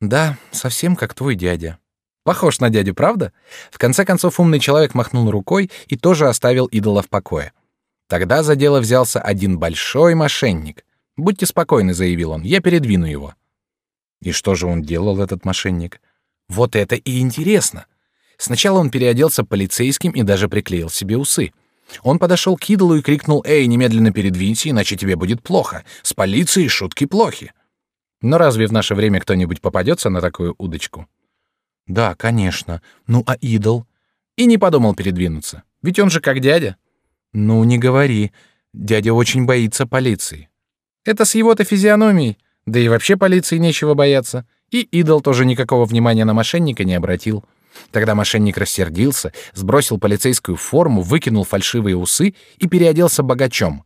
Да, совсем как твой дядя. Похож на дядю, правда? В конце концов умный человек махнул рукой и тоже оставил идола в покое. Тогда за дело взялся один большой мошенник. Будьте спокойны, заявил он, я передвину его. И что же он делал, этот мошенник? Вот это и интересно. Сначала он переоделся полицейским и даже приклеил себе усы. Он подошел к идолу и крикнул «Эй, немедленно передвинься, иначе тебе будет плохо. С полицией шутки плохи». Но разве в наше время кто-нибудь попадется на такую удочку? Да, конечно. Ну а идол? И не подумал передвинуться. Ведь он же как дядя. Ну, не говори. Дядя очень боится полиции. Это с его-то физиономией. Да и вообще полиции нечего бояться. И идол тоже никакого внимания на мошенника не обратил. Тогда мошенник рассердился, сбросил полицейскую форму, выкинул фальшивые усы и переоделся богачом.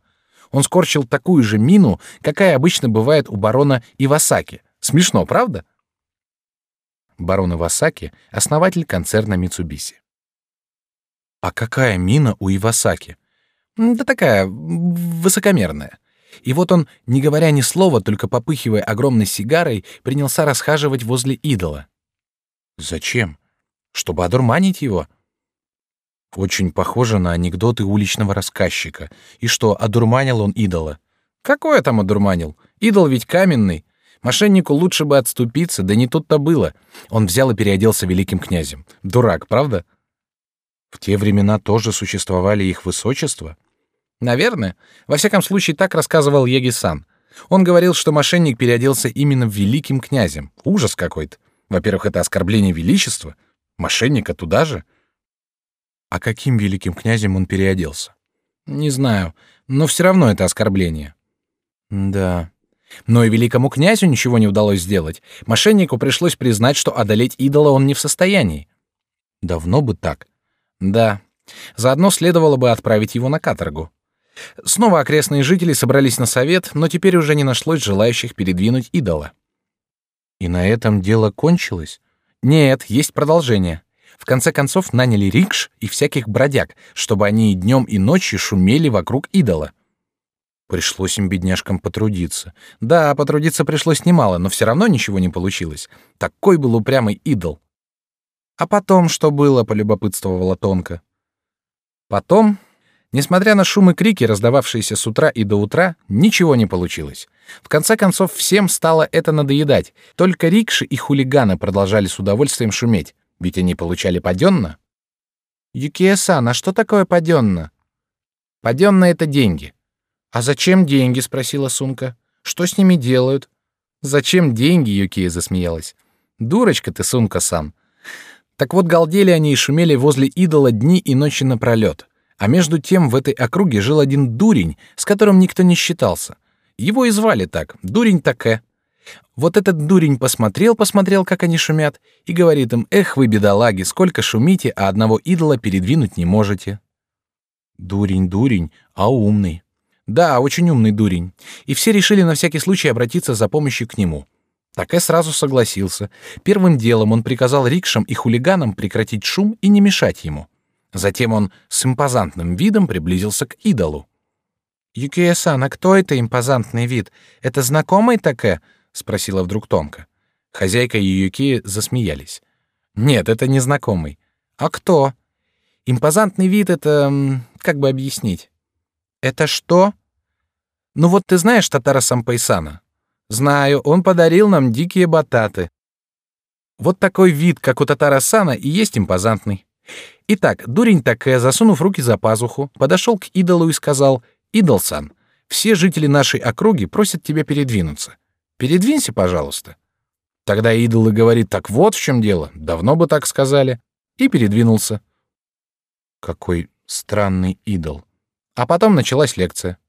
Он скорчил такую же мину, какая обычно бывает у барона Ивасаки. Смешно, правда? Барон Ивасаки — основатель концерна Митсубиси. А какая мина у Ивасаки? Да такая высокомерная. И вот он, не говоря ни слова, только попыхивая огромной сигарой, принялся расхаживать возле идола. Зачем? чтобы одурманить его. Очень похоже на анекдоты уличного рассказчика. И что, одурманил он идола? Какое там одурманил? Идол ведь каменный. Мошеннику лучше бы отступиться, да не тут-то было. Он взял и переоделся великим князем. Дурак, правда? В те времена тоже существовали их высочества. Наверное. Во всяком случае, так рассказывал Еги-сан. Он говорил, что мошенник переоделся именно великим князем. Ужас какой-то. Во-первых, это оскорбление величества. Мошенника туда же? А каким великим князем он переоделся? Не знаю, но все равно это оскорбление. Да. Но и великому князю ничего не удалось сделать. Мошеннику пришлось признать, что одолеть идола он не в состоянии. Давно бы так. Да. Заодно следовало бы отправить его на каторгу. Снова окрестные жители собрались на совет, но теперь уже не нашлось желающих передвинуть идола. И на этом дело кончилось. Нет, есть продолжение. В конце концов наняли рикш и всяких бродяг, чтобы они и днем, и ночью шумели вокруг идола. Пришлось им бедняжкам потрудиться. Да, потрудиться пришлось немало, но все равно ничего не получилось. Такой был упрямый идол. А потом что было, полюбопытствовала Тонка. Потом Несмотря на шум и крики, раздававшиеся с утра и до утра, ничего не получилось. В конце концов, всем стало это надоедать. Только рикши и хулиганы продолжали с удовольствием шуметь, ведь они получали паденно. «Юкия-сан, а что такое паденно?» «Паденно — это деньги». «А зачем деньги?» — спросила Сунка. «Что с ними делают?» «Зачем деньги?» — Юкия засмеялась. «Дурочка ты, Сунка-сан. Так вот, галдели они и шумели возле идола дни и ночи напролет. А между тем в этой округе жил один дурень, с которым никто не считался. Его и звали так, дурень таке. Вот этот дурень посмотрел, посмотрел, как они шумят, и говорит им, «Эх вы, бедолаги, сколько шумите, а одного идола передвинуть не можете». Дурень, дурень, а умный. Да, очень умный дурень. И все решили на всякий случай обратиться за помощью к нему. Таке сразу согласился. Первым делом он приказал рикшам и хулиганам прекратить шум и не мешать ему. Затем он с импозантным видом приблизился к идолу. «Юкия-сан, а кто это импозантный вид? Это знакомый Таке?» — спросила вдруг Томка. Хозяйка и Юки засмеялись. «Нет, это не знакомый. А кто?» «Импозантный вид — это... как бы объяснить?» «Это что?» «Ну вот ты знаешь Татара Сампайсана?» «Знаю, он подарил нам дикие бататы». Вот такой вид, как у Татара Сана, и есть импозантный. Итак, дурень такая, засунув руки за пазуху, подошел к идолу и сказал, «Идол-сан, все жители нашей округи просят тебя передвинуться. Передвинься, пожалуйста». Тогда идол и говорит, «Так вот в чем дело, давно бы так сказали», и передвинулся. Какой странный идол. А потом началась лекция.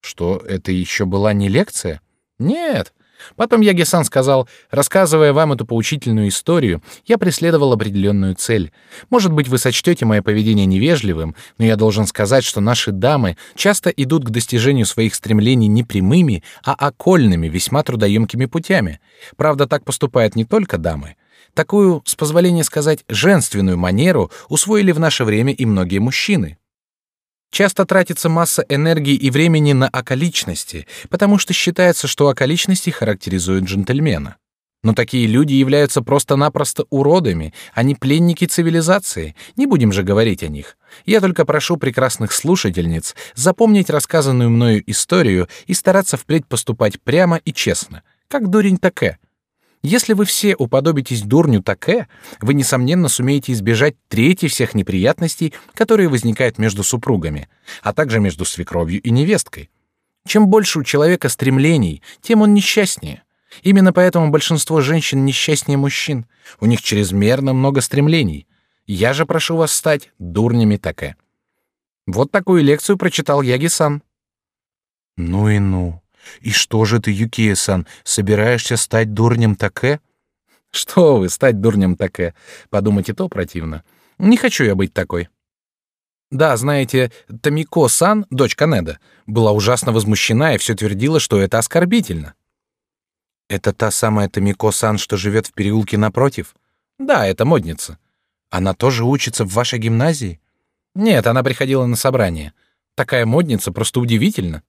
Что, это еще была не лекция? Нет, Потом Яги-сан сказал, рассказывая вам эту поучительную историю, я преследовал определенную цель. Может быть, вы сочтете мое поведение невежливым, но я должен сказать, что наши дамы часто идут к достижению своих стремлений не прямыми, а окольными, весьма трудоемкими путями. Правда, так поступают не только дамы. Такую, с позволения сказать, женственную манеру усвоили в наше время и многие мужчины. Часто тратится масса энергии и времени на околичности, потому что считается, что околичности характеризуют джентльмена. Но такие люди являются просто-напросто уродами, они пленники цивилизации, не будем же говорить о них. Я только прошу прекрасных слушательниц запомнить рассказанную мною историю и стараться впредь поступать прямо и честно, как дурень таке, если вы все уподобитесь дурню таке, вы несомненно сумеете избежать трети всех неприятностей, которые возникают между супругами, а также между свекровью и невесткой. Чем больше у человека стремлений, тем он несчастнее. Именно поэтому большинство женщин несчастнее мужчин. У них чрезмерно много стремлений. Я же прошу вас стать дурнями таке. Вот такую лекцию прочитал Яги-сан. Ну и ну. И что же ты, Юкия-сан, собираешься стать дурнем таке? Что вы, стать дурнем таке? Подумать и то противно. Не хочу я быть такой. Да, знаете, Тамико-сан, дочь Канеда, была ужасно возмущена и все твердила, что это оскорбительно. Это та самая Тамико-сан, что живет в переулке напротив? Да, это модница. Она тоже учится в вашей гимназии? Нет, она приходила на собрание. Такая модница просто удивительно.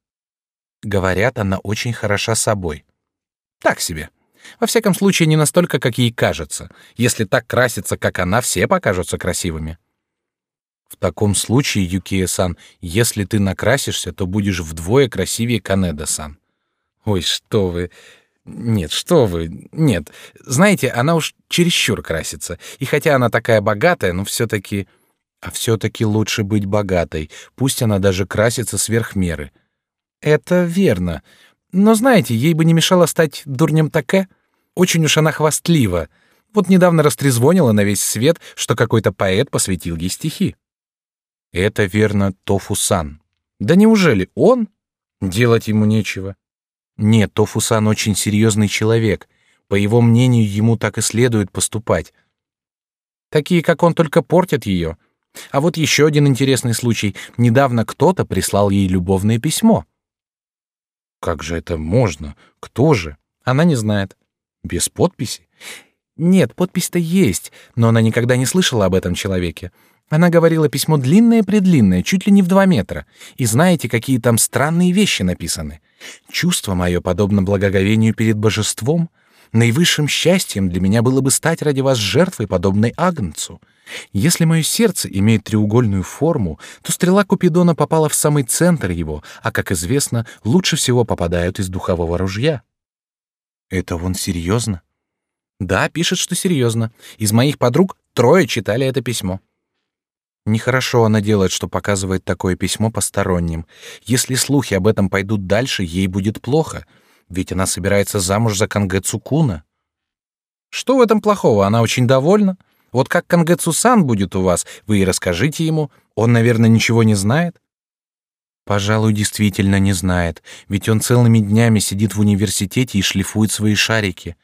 Говорят, она очень хороша собой. Так себе. Во всяком случае, не настолько, как ей кажется. Если так краситься, как она, все покажутся красивыми. В таком случае, Юкия-сан, если ты накрасишься, то будешь вдвое красивее Канеда-сан. Ой, что вы... Нет, что вы... Нет. Знаете, она уж чересчур красится. И хотя она такая богатая, но все-таки... А все-таки лучше быть богатой. Пусть она даже красится сверх меры. Это верно. Но знаете, ей бы не мешало стать дурнем таке. Очень уж она хвастлива. Вот недавно растрезвонила на весь свет, что какой-то поэт посвятил ей стихи. Это верно Тофусан. Да неужели он? Делать ему нечего. Нет, Тофусан очень серьезный человек. По его мнению, ему так и следует поступать. Такие, как он, только портят ее. А вот еще один интересный случай. Недавно кто-то прислал ей любовное письмо. Как же это можно? Кто же? Она не знает. Без подписи? Нет, подпись-то есть, но она никогда не слышала об этом человеке. Она говорила письмо длинное-предлинное, чуть ли не в два метра. И знаете, какие там странные вещи написаны. Чувство мое подобно благоговению перед божеством. Наивысшим счастьем для меня было бы стать ради вас жертвой, подобной Агнцу. Если мое сердце имеет треугольную форму, то стрела Купидона попала в самый центр его, а, как известно, лучше всего попадают из духового ружья. Это он серьезно? Да, пишет, что серьезно. Из моих подруг трое читали это письмо. Нехорошо она делает, что показывает такое письмо посторонним. Если слухи об этом пойдут дальше, ей будет плохо, ведь она собирается замуж за Кангэ Цукуна. Что в этом плохого? Она очень довольна. Вот как Кангэцу-сан будет у вас, вы и расскажите ему. Он, наверное, ничего не знает. Пожалуй, действительно не знает, ведь он целыми днями сидит в университете и шлифует свои шарики.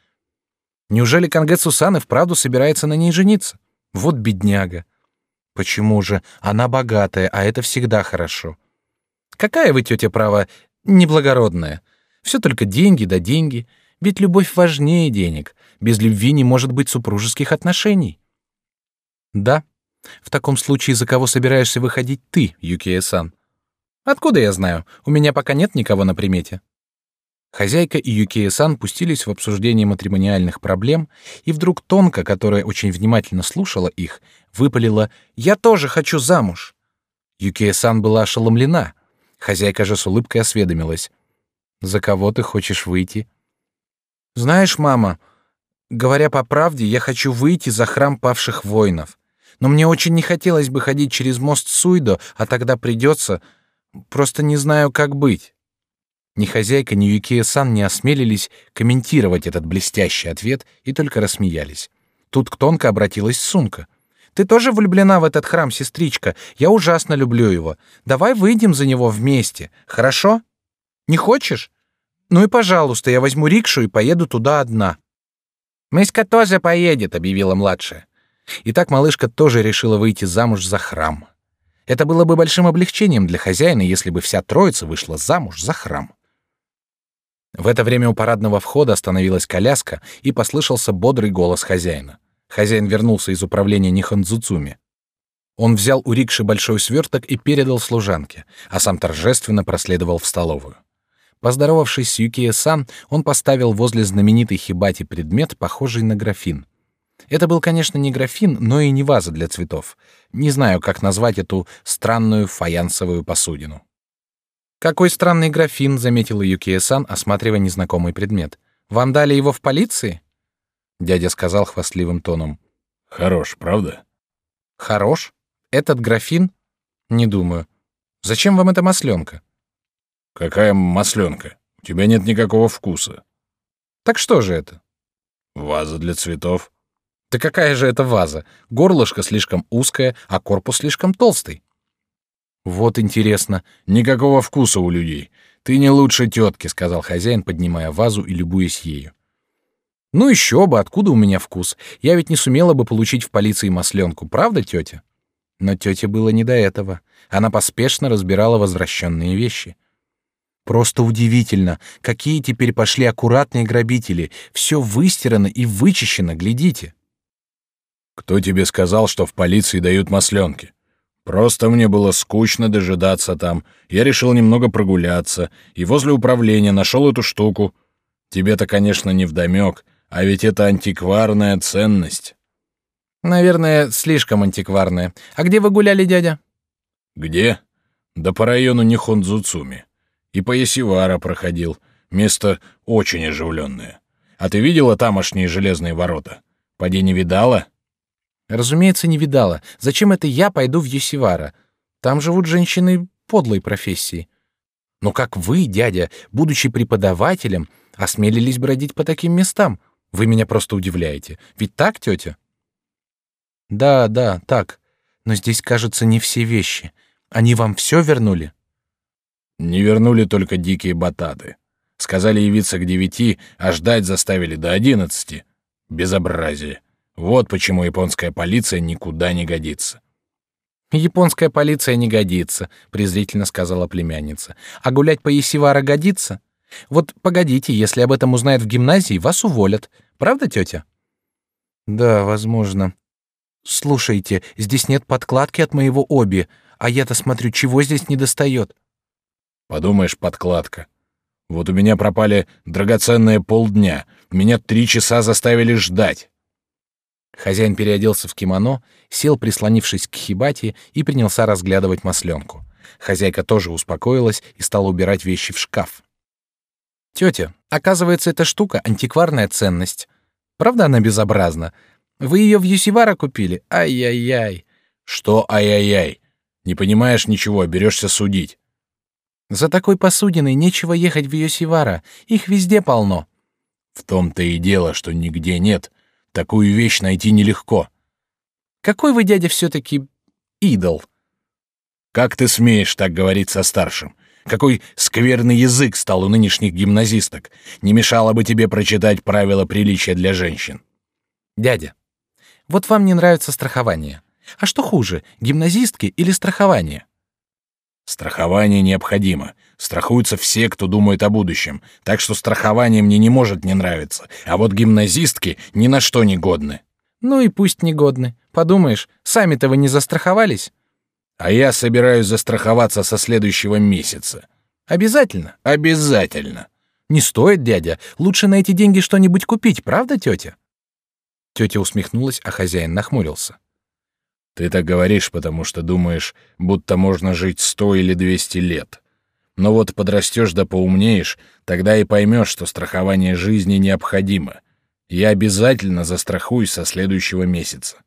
Неужели Кангэцу-сан и вправду собирается на ней жениться? Вот бедняга. Почему же? Она богатая, а это всегда хорошо. Какая вы, тетя, право, неблагородная. Все только деньги да деньги. Ведь любовь важнее денег. Без любви не может быть супружеских отношений. Да. В таком случае за кого собираешься выходить ты, Юкия-сан? Откуда я знаю? У меня пока нет никого на примете. Хозяйка и Юкия-сан пустились в обсуждение матримониальных проблем, и вдруг Тонка, которая очень внимательно слушала их, выпалила «Я тоже хочу замуж». Юкия-сан была ошеломлена. Хозяйка же с улыбкой осведомилась. «За кого ты хочешь выйти?» «Знаешь, мама, говоря по правде, я хочу выйти за храм павших воинов. Но мне очень не хотелось бы ходить через мост Суйдо, а тогда придется, Просто не знаю, как быть. Ни хозяйка, ни Юкия-сан не осмелились комментировать этот блестящий ответ и только рассмеялись. Тут к Тонко обратилась Сунка. «Ты тоже влюблена в этот храм, сестричка? Я ужасно люблю его. Давай выйдем за него вместе, хорошо? Не хочешь? Ну и пожалуйста, я возьму рикшу и поеду туда одна». «Мыска тоже поедет», — объявила младшая. И так малышка тоже решила выйти замуж за храм. Это было бы большим облегчением для хозяина, если бы вся троица вышла замуж за храм. В это время у парадного входа остановилась коляска, и послышался бодрый голос хозяина. Хозяин вернулся из управления Нихонзуцуми. Он взял у рикши большой сверток и передал служанке, а сам торжественно проследовал в столовую. Поздоровавшись с Юкия-сан, он поставил возле знаменитой хибати предмет, похожий на графин. Это был, конечно, не графин, но и не ваза для цветов. Не знаю, как назвать эту странную фаянсовую посудину. Какой странный графин, заметила Юкия-сан, осматривая незнакомый предмет. Вам дали его в полиции? Дядя сказал хвастливым тоном. Хорош, правда? Хорош? Этот графин? Не думаю. Зачем вам эта масленка? Какая масленка? У тебя нет никакого вкуса. Так что же это? Ваза для цветов. Да какая же это ваза? Горлышко слишком узкое, а корпус слишком толстый. Вот интересно. Никакого вкуса у людей. Ты не лучше тетки, сказал хозяин, поднимая вазу и любуясь ею. Ну еще бы, откуда у меня вкус? Я ведь не сумела бы получить в полиции масленку, правда, тетя? Но тете было не до этого. Она поспешно разбирала возвращенные вещи. Просто удивительно, какие теперь пошли аккуратные грабители. Все выстирано и вычищено, глядите. Кто тебе сказал, что в полиции дают масленки? Просто мне было скучно дожидаться там. Я решил немного прогуляться и возле управления нашел эту штуку. Тебе-то, конечно, не вдомек, а ведь это антикварная ценность. Наверное, слишком антикварная. А где вы гуляли, дядя? Где? Да по району Нихонзуцуми. И по Ясивара проходил. Место очень оживленное. А ты видела тамошние железные ворота? Поди не видала? Разумеется, не видала. Зачем это я пойду в Юсивара? Там живут женщины подлой профессии. Но как вы, дядя, будучи преподавателем, осмелились бродить по таким местам? Вы меня просто удивляете. Ведь так, тетя? Да, да, так. Но здесь, кажется, не все вещи. Они вам все вернули? Не вернули только дикие бататы. Сказали явиться к девяти, а ждать заставили до одиннадцати. Безобразие. Вот почему японская полиция никуда не годится. Японская полиция не годится, презрительно сказала племянница. А гулять по Есивара годится? Вот погодите, если об этом узнают в гимназии, вас уволят. Правда, тетя? Да, возможно. Слушайте, здесь нет подкладки от моего оби, а я-то смотрю, чего здесь не достает. Подумаешь, подкладка. Вот у меня пропали драгоценные полдня. Меня три часа заставили ждать. Хозяин переоделся в кимоно, сел, прислонившись к хибате, и принялся разглядывать масленку. Хозяйка тоже успокоилась и стала убирать вещи в шкаф. Тетя, оказывается, эта штука антикварная ценность. Правда, она безобразна. Вы ее в Юсивара купили? Ай-яй-яй. Что ай-яй-яй? Не понимаешь ничего, берешься судить. За такой посудиной нечего ехать в Юсивара. Их везде полно. В том-то и дело, что нигде нет. Такую вещь найти нелегко. Какой вы, дядя, все-таки идол? Как ты смеешь так говорить со старшим? Какой скверный язык стал у нынешних гимназисток. Не мешало бы тебе прочитать правила приличия для женщин. Дядя, вот вам не нравится страхование. А что хуже, гимназистки или страхование? Страхование необходимо. Страхуются все, кто думает о будущем. Так что страхование мне не может не нравиться. А вот гимназистки ни на что не годны. Ну и пусть не годны. Подумаешь, сами-то вы не застраховались? А я собираюсь застраховаться со следующего месяца. Обязательно? Обязательно. Не стоит, дядя. Лучше на эти деньги что-нибудь купить, правда, тетя? Тетя усмехнулась, а хозяин нахмурился. Ты так говоришь, потому что думаешь, будто можно жить сто или двести лет. Но вот подрастешь да поумнеешь, тогда и поймешь, что страхование жизни необходимо. Я обязательно застрахуюсь со следующего месяца.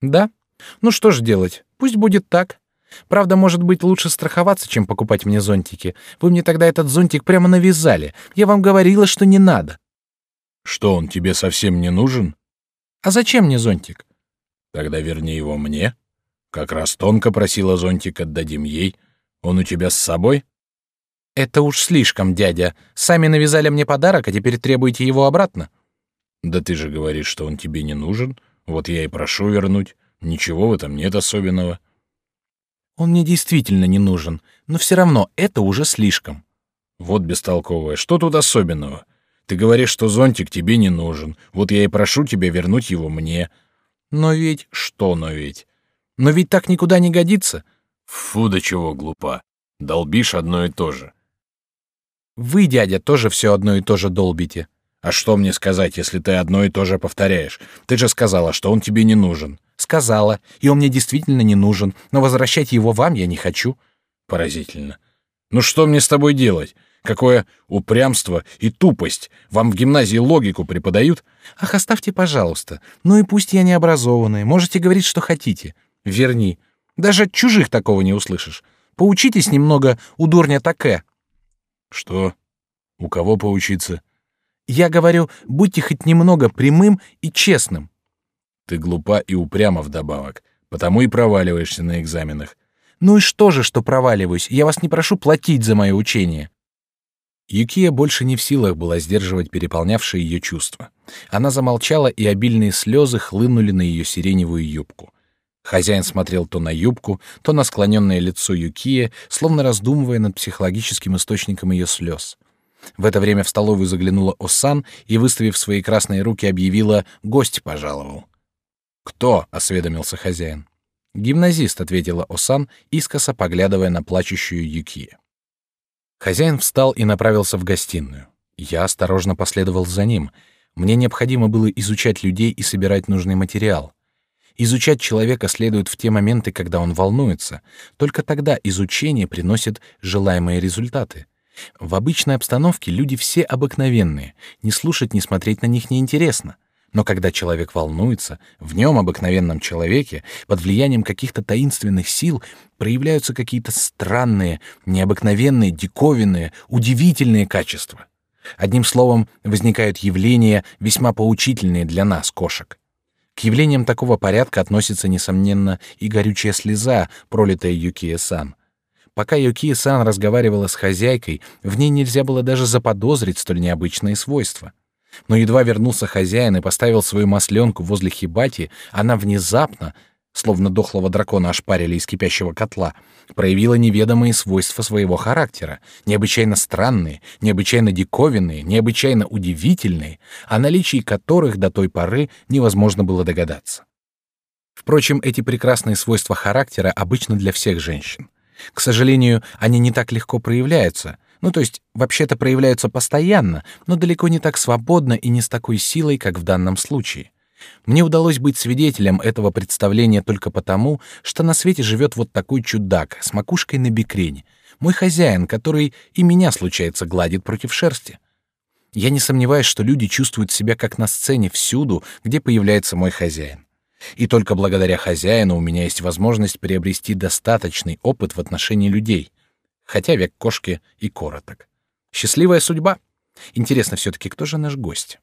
Да? Ну что ж делать? Пусть будет так. Правда, может быть, лучше страховаться, чем покупать мне зонтики. Вы мне тогда этот зонтик прямо навязали. Я вам говорила, что не надо. Что, он тебе совсем не нужен? А зачем мне зонтик? Тогда верни его мне. Как раз тонко просила зонтик, отдадим ей. Он у тебя с собой? Это уж слишком, дядя. Сами навязали мне подарок, а теперь требуете его обратно. Да ты же говоришь, что он тебе не нужен. Вот я и прошу вернуть. Ничего в этом нет особенного. Он мне действительно не нужен, но все равно это уже слишком. Вот бестолковая, что тут особенного? Ты говоришь, что зонтик тебе не нужен. Вот я и прошу тебя вернуть его мне. Но ведь... Что но ведь? Но ведь так никуда не годится. Фу, да чего глупа. Долбишь одно и то же. Вы, дядя, тоже все одно и то же долбите. А что мне сказать, если ты одно и то же повторяешь? Ты же сказала, что он тебе не нужен. Сказала, и он мне действительно не нужен, но возвращать его вам я не хочу. Поразительно. Ну что мне с тобой делать? Какое упрямство и тупость! Вам в гимназии логику преподают? Ах, оставьте, пожалуйста. Ну и пусть я необразованный. Можете говорить, что хотите. Верни. Даже от чужих такого не услышишь. Поучитесь немного у дурня таке. Что? У кого поучиться? Я говорю, будьте хоть немного прямым и честным. Ты глупа и упряма вдобавок, потому и проваливаешься на экзаменах. Ну и что же, что проваливаюсь? Я вас не прошу платить за мое учение. Юкия больше не в силах была сдерживать переполнявшие ее чувства. Она замолчала, и обильные слезы хлынули на ее сиреневую юбку. Хозяин смотрел то на юбку, то на склоненное лицо Юкия, словно раздумывая над психологическим источником ее слез. В это время в столовую заглянула Осан и, выставив свои красные руки, объявила «Гость пожаловал». «Кто?» — осведомился хозяин. «Гимназист», — ответила Осан, искоса поглядывая на плачущую Юкия. Хозяин встал и направился в гостиную. Я осторожно последовал за ним. Мне необходимо было изучать людей и собирать нужный материал. Изучать человека следует в те моменты, когда он волнуется. Только тогда изучение приносит желаемые результаты. В обычной обстановке люди все обыкновенные. Не слушать, не смотреть на них неинтересно. Но когда человек волнуется, в нем, обыкновенном человеке, под влиянием каких-то таинственных сил, проявляются какие-то странные, необыкновенные, диковинные, удивительные качества. Одним словом, возникают явления, весьма поучительные для нас, кошек. К явлениям такого порядка относится, несомненно, и горючая слеза, пролитая Юкия-сан. Пока Юкия-сан разговаривала с хозяйкой, в ней нельзя было даже заподозрить столь необычные свойства. Но едва вернулся хозяин и поставил свою масленку возле хибати, она внезапно, словно дохлого дракона ошпарили из кипящего котла, проявила неведомые свойства своего характера, необычайно странные, необычайно диковинные, необычайно удивительные, о наличии которых до той поры невозможно было догадаться. Впрочем, эти прекрасные свойства характера обычно для всех женщин. К сожалению, они не так легко проявляются, ну, то есть, вообще-то проявляются постоянно, но далеко не так свободно и не с такой силой, как в данном случае. Мне удалось быть свидетелем этого представления только потому, что на свете живет вот такой чудак с макушкой на бикрень, мой хозяин, который и меня, случается, гладит против шерсти. Я не сомневаюсь, что люди чувствуют себя как на сцене всюду, где появляется мой хозяин. И только благодаря хозяину у меня есть возможность приобрести достаточный опыт в отношении людей — хотя век кошки и короток. Счастливая судьба. Интересно все-таки, кто же наш гость?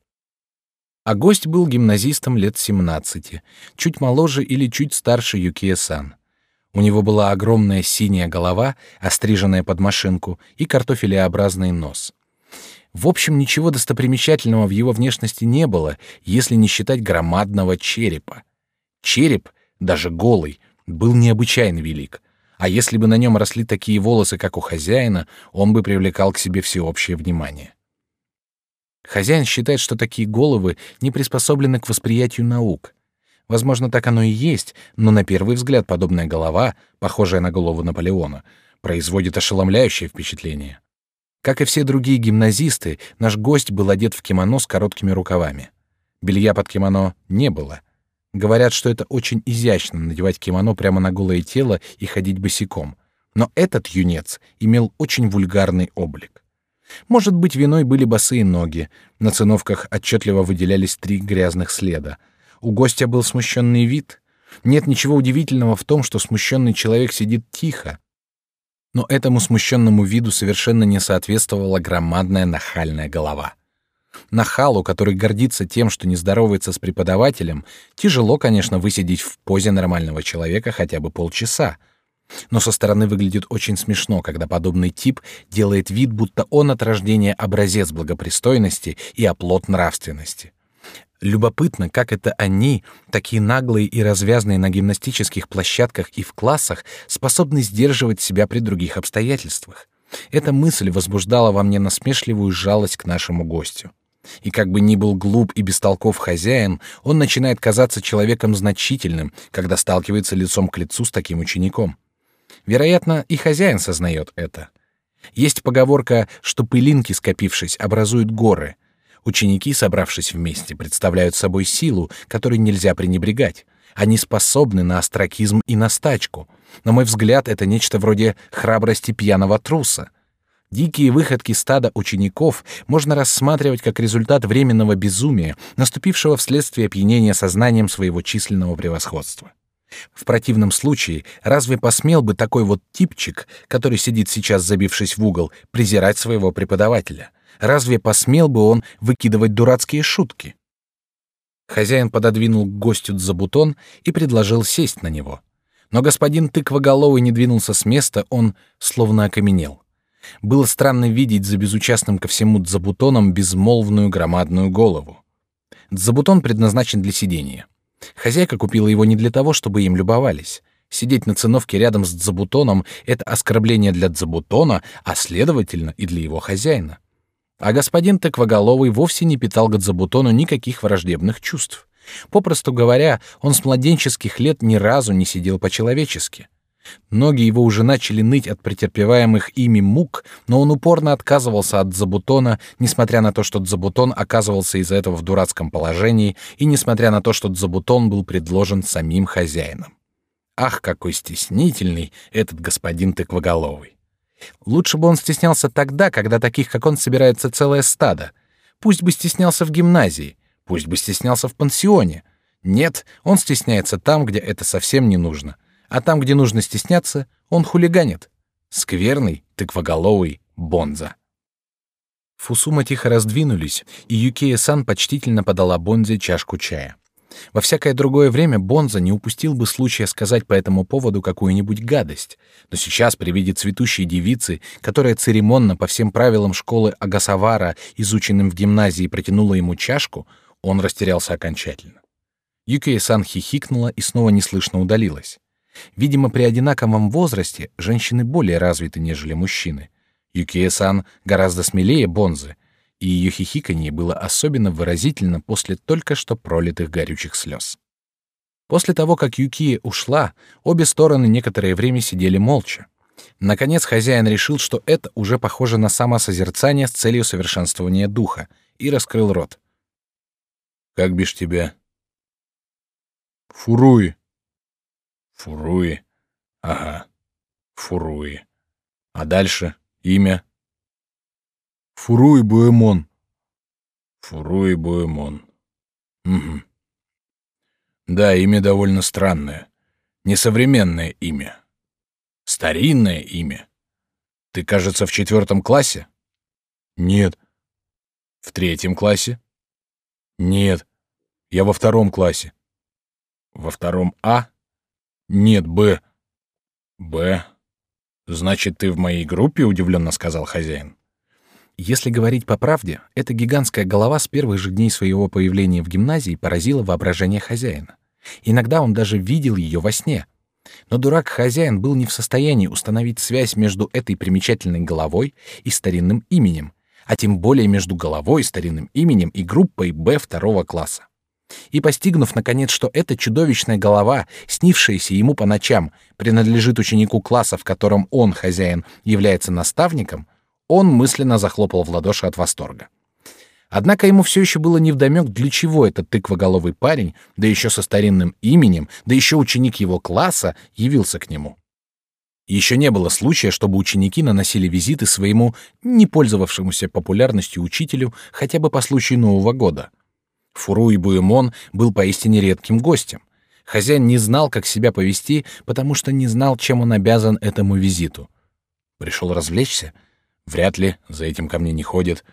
А гость был гимназистом лет 17, чуть моложе или чуть старше Юкия-сан. У него была огромная синяя голова, остриженная под машинку, и картофелеобразный нос. В общем, ничего достопримечательного в его внешности не было, если не считать громадного черепа. Череп, даже голый, был необычайно велик. А если бы на нем росли такие волосы, как у хозяина, он бы привлекал к себе всеобщее внимание. Хозяин считает, что такие головы не приспособлены к восприятию наук. Возможно, так оно и есть, но на первый взгляд подобная голова, похожая на голову Наполеона, производит ошеломляющее впечатление. Как и все другие гимназисты, наш гость был одет в кимоно с короткими рукавами. Белья под кимоно не было. Говорят, что это очень изящно надевать кимоно прямо на голое тело и ходить босиком. Но этот юнец имел очень вульгарный облик. Может быть, виной были босые ноги. На циновках отчетливо выделялись три грязных следа. У гостя был смущенный вид. Нет ничего удивительного в том, что смущенный человек сидит тихо, но этому смущенному виду совершенно не соответствовала громадная нахальная голова. Нахалу, который гордится тем, что не здоровается с преподавателем, тяжело, конечно, высидеть в позе нормального человека хотя бы полчаса. Но со стороны выглядит очень смешно, когда подобный тип делает вид, будто он от рождения образец благопристойности и оплот нравственности. Любопытно, как это они, такие наглые и развязные на гимнастических площадках и в классах, способны сдерживать себя при других обстоятельствах. Эта мысль возбуждала во мне насмешливую жалость к нашему гостю. И как бы ни был глуп и бестолков хозяин, он начинает казаться человеком значительным, когда сталкивается лицом к лицу с таким учеником. Вероятно, и хозяин сознает это. Есть поговорка, что пылинки, скопившись, образуют горы — Ученики, собравшись вместе, представляют собой силу, которой нельзя пренебрегать. Они способны на остракизм и на стачку. На мой взгляд, это нечто вроде храбрости пьяного труса. Дикие выходки стада учеников можно рассматривать как результат временного безумия, наступившего вследствие опьянения сознанием своего численного превосходства. В противном случае, разве посмел бы такой вот типчик, который сидит сейчас забившись в угол, презирать своего преподавателя? Разве посмел бы он выкидывать дурацкие шутки? Хозяин пододвинул к гостю дзабутон и предложил сесть на него. Но господин тыквоголовый не двинулся с места, он словно окаменел. Было странно видеть за безучастным ко всему дзабутоном безмолвную громадную голову. Дзабутон предназначен для сидения. Хозяйка купила его не для того, чтобы им любовались. Сидеть на циновке рядом с дзабутоном — это оскорбление для дзабутона, а следовательно и для его хозяина. А господин Тыквоголовый вовсе не питал к Дзабутону никаких враждебных чувств. Попросту говоря, он с младенческих лет ни разу не сидел по-человечески. Ноги его уже начали ныть от претерпеваемых ими мук, но он упорно отказывался от Дзабутона, несмотря на то, что Дзабутон оказывался из-за этого в дурацком положении, и несмотря на то, что Дзабутон был предложен самим хозяином. Ах, какой стеснительный этот господин тыквоголовый! Лучше бы он стеснялся тогда, когда таких, как он, собирается целое стадо. Пусть бы стеснялся в гимназии, пусть бы стеснялся в пансионе. Нет, он стесняется там, где это совсем не нужно. А там, где нужно стесняться, он хулиганит. Скверный, тыквоголовый Бонза. Фусума тихо раздвинулись, и Юкия-сан почтительно подала Бонзе чашку чая. Во всякое другое время Бонза не упустил бы случая сказать по этому поводу какую-нибудь гадость, но сейчас при виде цветущей девицы, которая церемонно по всем правилам школы Агасавара, изученным в гимназии, протянула ему чашку, он растерялся окончательно. Юкия-сан хихикнула и снова неслышно удалилась. Видимо, при одинаковом возрасте женщины более развиты, нежели мужчины. Юкия-сан гораздо смелее Бонзы, и ее хихиканье было особенно выразительно после только что пролитых горючих слез. После того, как Юкия ушла, обе стороны некоторое время сидели молча. Наконец хозяин решил, что это уже похоже на самосозерцание с целью совершенствования духа, и раскрыл рот. «Как бишь тебя?» «Фуруи». «Фуруи. Ага. Фуруи. А дальше? Имя?» Фуруи Буэмон. Фуруи Буэмон. Угу. Да, имя довольно странное. Несовременное имя. Старинное имя. Ты, кажется, в четвертом классе? Нет. В третьем классе? Нет. Я во втором классе. Во втором А? Нет, Б. Б. Значит, ты в моей группе, удивленно сказал хозяин. Если говорить по правде, эта гигантская голова с первых же дней своего появления в гимназии поразила воображение хозяина. Иногда он даже видел ее во сне. Но дурак-хозяин был не в состоянии установить связь между этой примечательной головой и старинным именем, а тем более между головой, старинным именем и группой Б второго класса. И постигнув, наконец, что эта чудовищная голова, снившаяся ему по ночам, принадлежит ученику класса, в котором он, хозяин, является наставником, он мысленно захлопал в ладоши от восторга. Однако ему все еще было невдомек, для чего этот тыквоголовый парень, да еще со старинным именем, да еще ученик его класса, явился к нему. Еще не было случая, чтобы ученики наносили визиты своему не пользовавшемуся популярностью учителю хотя бы по случаю Нового года. Фуру и Буэмон был поистине редким гостем. Хозяин не знал, как себя повести, потому что не знал, чем он обязан этому визиту. Пришел развлечься? Вряд ли, за этим ко мне не ходит.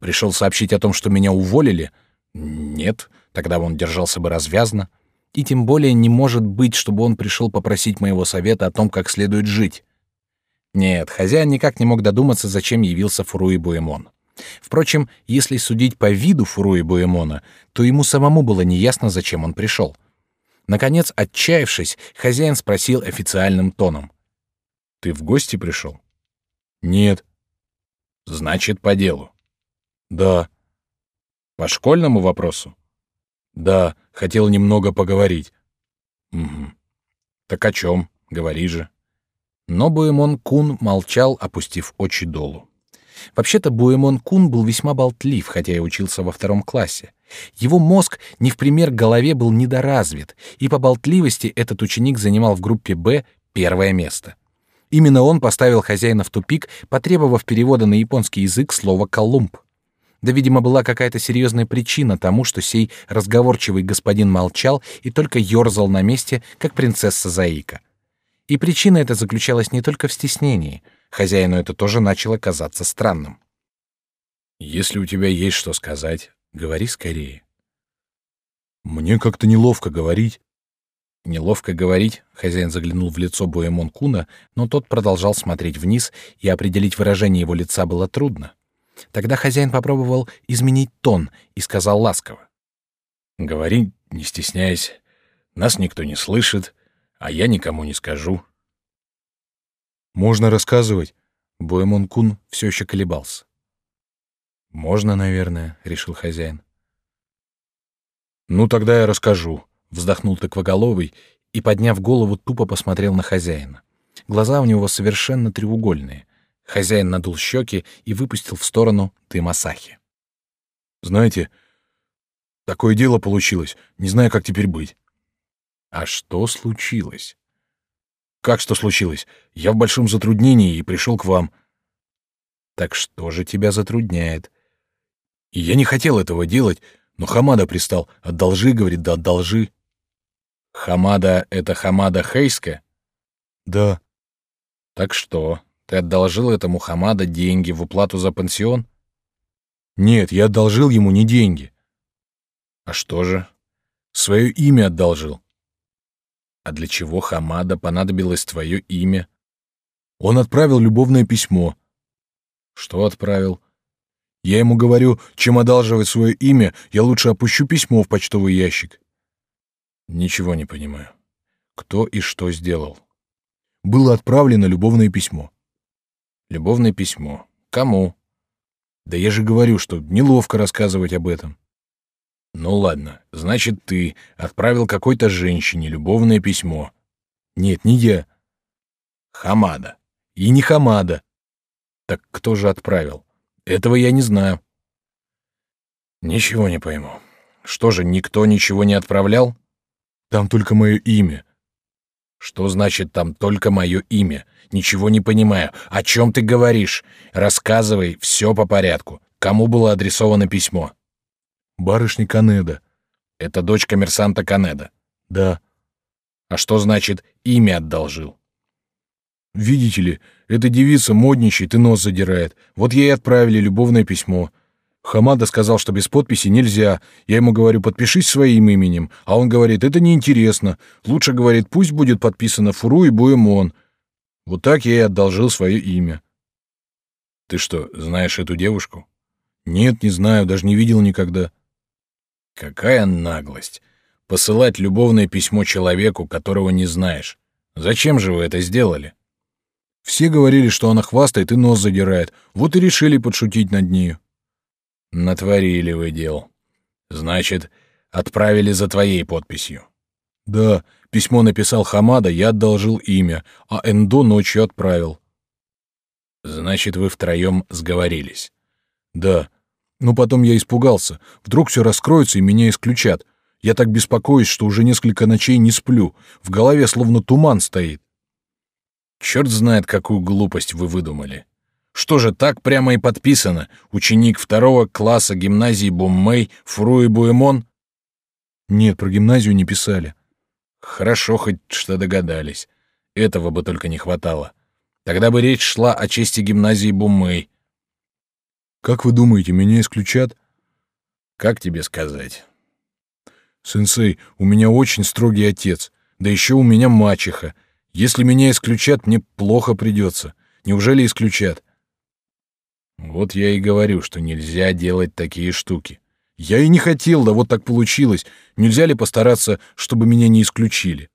Пришел сообщить о том, что меня уволили? Нет, тогда он держался бы развязно. И тем более не может быть, чтобы он пришел попросить моего совета о том, как следует жить. Нет, хозяин никак не мог додуматься, зачем явился Фуруи Буэмон. Впрочем, если судить по виду Фуруи Буэмона, то ему самому было неясно, зачем он пришел. Наконец, отчаявшись, хозяин спросил официальным тоном. «Ты в гости пришел?» «Нет». «Значит, по делу». Да. По школьному вопросу? Да, хотел немного поговорить. Угу. Так о чем? Говори же. Но Буэмон Кун молчал, опустив очи долу. Вообще-то Буэмон Кун был весьма болтлив, хотя и учился во втором классе. Его мозг не в пример голове был недоразвит, и по болтливости этот ученик занимал в группе Б первое место. Именно он поставил хозяина в тупик, потребовав перевода на японский язык слова «колумб». Да, видимо, была какая-то серьезная причина тому, что сей разговорчивый господин молчал и только ерзал на месте, как принцесса Заика. И причина эта заключалась не только в стеснении. Хозяину это тоже начало казаться странным. «Если у тебя есть что сказать, говори скорее». «Мне как-то неловко говорить». Неловко говорить, хозяин заглянул в лицо Буэмон Куна, но тот продолжал смотреть вниз, и определить выражение его лица было трудно. Тогда хозяин попробовал изменить тон и сказал ласково. «Говори, не стесняясь. Нас никто не слышит, а я никому не скажу». «Можно рассказывать?» Буэмон Кун все еще колебался. «Можно, наверное», — решил хозяин. «Ну, тогда я расскажу», — вздохнул тыквоголовый и, подняв голову, тупо посмотрел на хозяина. Глаза у него совершенно треугольные, Хозяин надул щеки и выпустил в сторону дым. «Знаете, такое дело получилось. Не знаю, как теперь быть». «А что случилось?» «Как что случилось? Я в большом затруднении и пришел к вам». «Так что же тебя затрудняет?» И «Я не хотел этого делать, но Хамада пристал. Одолжи, — говорит, — да одолжи». «Хамада — это Хамада Хейска?» «Да». «Так что, ты одолжил этому Хамада деньги в уплату за пансион? Нет, я одолжил ему не деньги. А что же? Свое имя одолжил. А для чего Хамада понадобилось твое имя? Он отправил любовное письмо. Что отправил? Я ему говорю, чем одалживать свое имя, я лучше опущу письмо в почтовый ящик. Ничего не понимаю. Кто и что сделал? Было отправлено любовное письмо. Любовное письмо. Кому? Да я же говорю, что неловко рассказывать об этом. Ну ладно, значит, ты отправил какой-то женщине любовное письмо. Нет, не я. Хамада. И не Хамада. Так кто же отправил? Этого я не знаю. Ничего не пойму. Что же, никто ничего не отправлял? Там только мое имя. Что значит там только мое имя? Ничего не понимаю. О чем ты говоришь? Рассказывай все по порядку. Кому было адресовано письмо? Барышня Канеда. Это дочь коммерсанта Канеда. Да. А что значит имя одолжил? Видите ли, эта девица модничает и нос задирает. Вот ей отправили любовное письмо. Хамада сказал, что без подписи нельзя. Я ему говорю, подпишись своим именем. А он говорит, это неинтересно. Лучше, говорит, пусть будет подписано Фуру и Буэмон. Вот так я и одолжил свое имя. Ты что, знаешь эту девушку? Нет, не знаю, даже не видел никогда. Какая наглость. Посылать любовное письмо человеку, которого не знаешь. Зачем же вы это сделали? Все говорили, что она хвастает и нос задирает. Вот и решили подшутить над нею. Натворили вы дел. Значит, отправили за твоей подписью. Да, письмо написал Хамада, я одолжил имя, а Эндо ночью отправил. Значит, вы втроем сговорились. Да. Но потом я испугался. Вдруг все раскроется и меня исключат. Я так беспокоюсь, что уже несколько ночей не сплю. В голове словно туман стоит. Черт знает, какую глупость вы выдумали. Что же, так прямо и подписано? Ученик второго класса гимназии Буммей Фруи Буэмон? Нет, про гимназию не писали. Хорошо, хоть что догадались. Этого бы только не хватало. Тогда бы речь шла о чести гимназии Буммей. Как вы думаете, меня исключат? Как тебе сказать? Сенсей, у меня очень строгий отец, да еще у меня мачеха. Если меня исключат, мне плохо придется. Неужели исключат? Вот я и говорю, что нельзя делать такие штуки. Я и не хотел, да вот так получилось. Нельзя ли постараться, чтобы меня не исключили?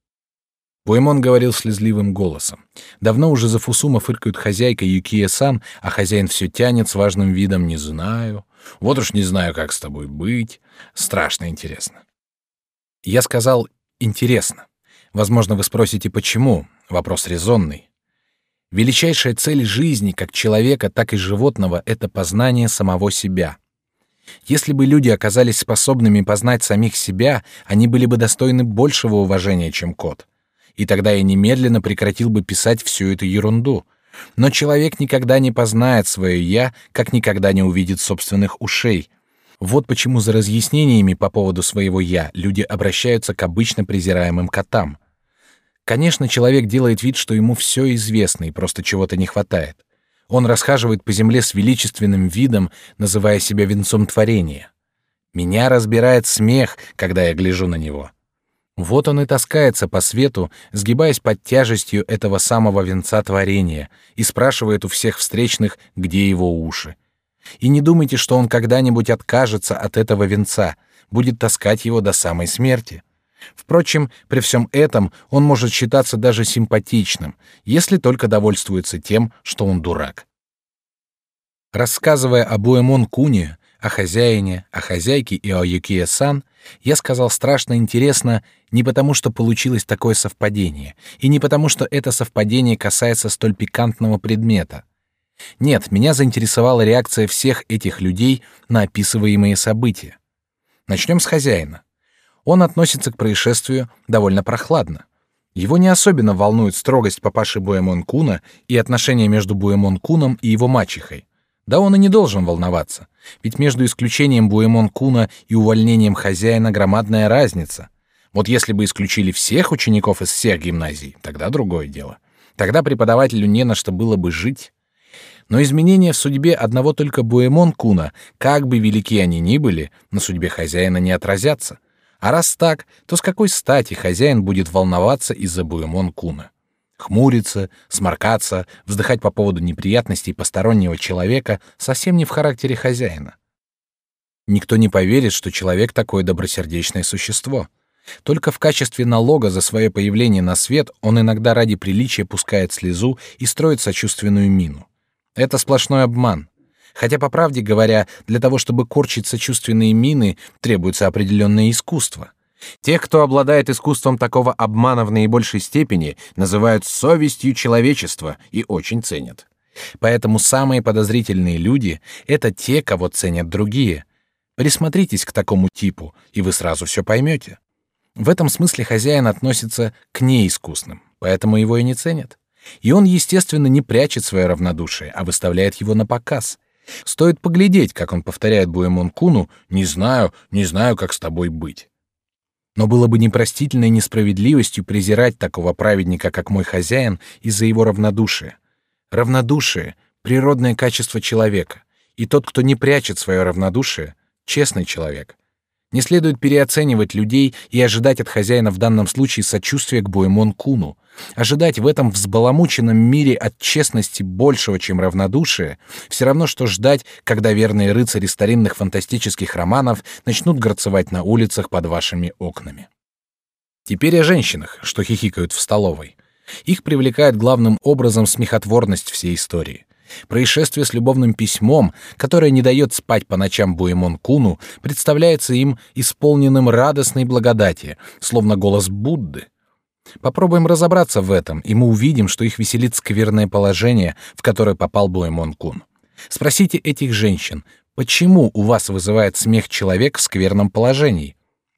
Пуэмон говорил слезливым голосом. Давно уже за Фусума фыркают хозяйка Юкия-сан, а хозяин все тянет с важным видом «не знаю». Вот уж не знаю, как с тобой быть. Страшно интересно. Я сказал «интересно». Возможно, вы спросите, почему? Вопрос резонный. Величайшая цель жизни как человека, так и животного — это познание самого себя. Если бы люди оказались способными познать самих себя, они были бы достойны большего уважения, чем кот. И тогда я немедленно прекратил бы писать всю эту ерунду. Но человек никогда не познает свое «я», как никогда не увидит собственных ушей. Вот почему за разъяснениями по поводу своего «я» люди обращаются к обычно презираемым котам — Конечно, человек делает вид, что ему все известно и просто чего-то не хватает. Он расхаживает по земле с величественным видом, называя себя венцом творения. Меня разбирает смех, когда я гляжу на него. Вот он и таскается по свету, сгибаясь под тяжестью этого самого венца творения, и спрашивает у всех встречных, где его уши. И не думайте, что он когда-нибудь откажется от этого венца, будет таскать его до самой смерти. Впрочем, при всем этом он может считаться даже симпатичным, если только довольствуется тем, что он дурак. Рассказывая о Буэмон Куне, о хозяине, о хозяйке и о Юкие-сан, я сказал страшно интересно не потому, что получилось такое совпадение, и не потому, что это совпадение касается столь пикантного предмета. Нет, меня заинтересовала реакция всех этих людей на описываемые события. Начнем с хозяина. Он относится к происшествию довольно прохладно. Его не особенно волнует строгость папаши Буэмон Куна и отношения между Буэмон Куном и его мачехой. Да он и не должен волноваться, ведь между исключением Буэмон Куна и увольнением хозяина громадная разница. Вот если бы исключили всех учеников из всех гимназий, тогда другое дело. Тогда преподавателю не на что было бы жить. Но изменения в судьбе одного только Буэмон Куна, как бы велики они ни были, на судьбе хозяина не отразятся. А раз так, то с какой стати хозяин будет волноваться из-за Буэмон Куна? Хмуриться, сморкаться, вздыхать по поводу неприятностей постороннего человека совсем не в характере хозяина. Никто не поверит, что человек такое добросердечное существо. Только в качестве налога за свое появление на свет он иногда ради приличия пускает слезу и строит сочувственную мину. Это сплошной обман. Хотя, по правде говоря, для того, чтобы корчить сочувственные мины, требуется определенное искусство. Тех, кто обладает искусством такого обмана в наибольшей степени, называют совестью человечества и очень ценят. Поэтому самые подозрительные люди — это те, кого ценят другие. Присмотритесь к такому типу, и вы сразу все поймете. В этом смысле хозяин относится к неискусным, поэтому его и не ценят. И он, естественно, не прячет свое равнодушие, а выставляет его на показ. Стоит поглядеть, как он повторяет Буэмон Куну «Не знаю, не знаю, как с тобой быть». Но было бы непростительной несправедливостью презирать такого праведника, как мой хозяин, из-за его равнодушия. Равнодушие — природное качество человека, И тот, кто не прячет свое равнодушие, честный человек. Не следует переоценивать людей и ожидать от хозяина в данном случае сочувствия к Буэмон Куну. Ожидать в этом взбаламученном мире от честности большего, чем равнодушие, все равно, что ждать, когда верные рыцари старинных фантастических романов начнут горцевать на улицах под вашими окнами. Теперь о женщинах, что хихикают в столовой. Их привлекает главным образом смехотворность всей истории. Происшествие с любовным письмом, которое не дает спать по ночам Буэмон Куну, представляется им исполненным радостной благодати, словно голос Будды. Попробуем разобраться в этом, и мы увидим, что их веселит скверное положение, в которое попал Буэмон Кун. Спросите этих женщин, почему у вас вызывает смех человек в скверном положении?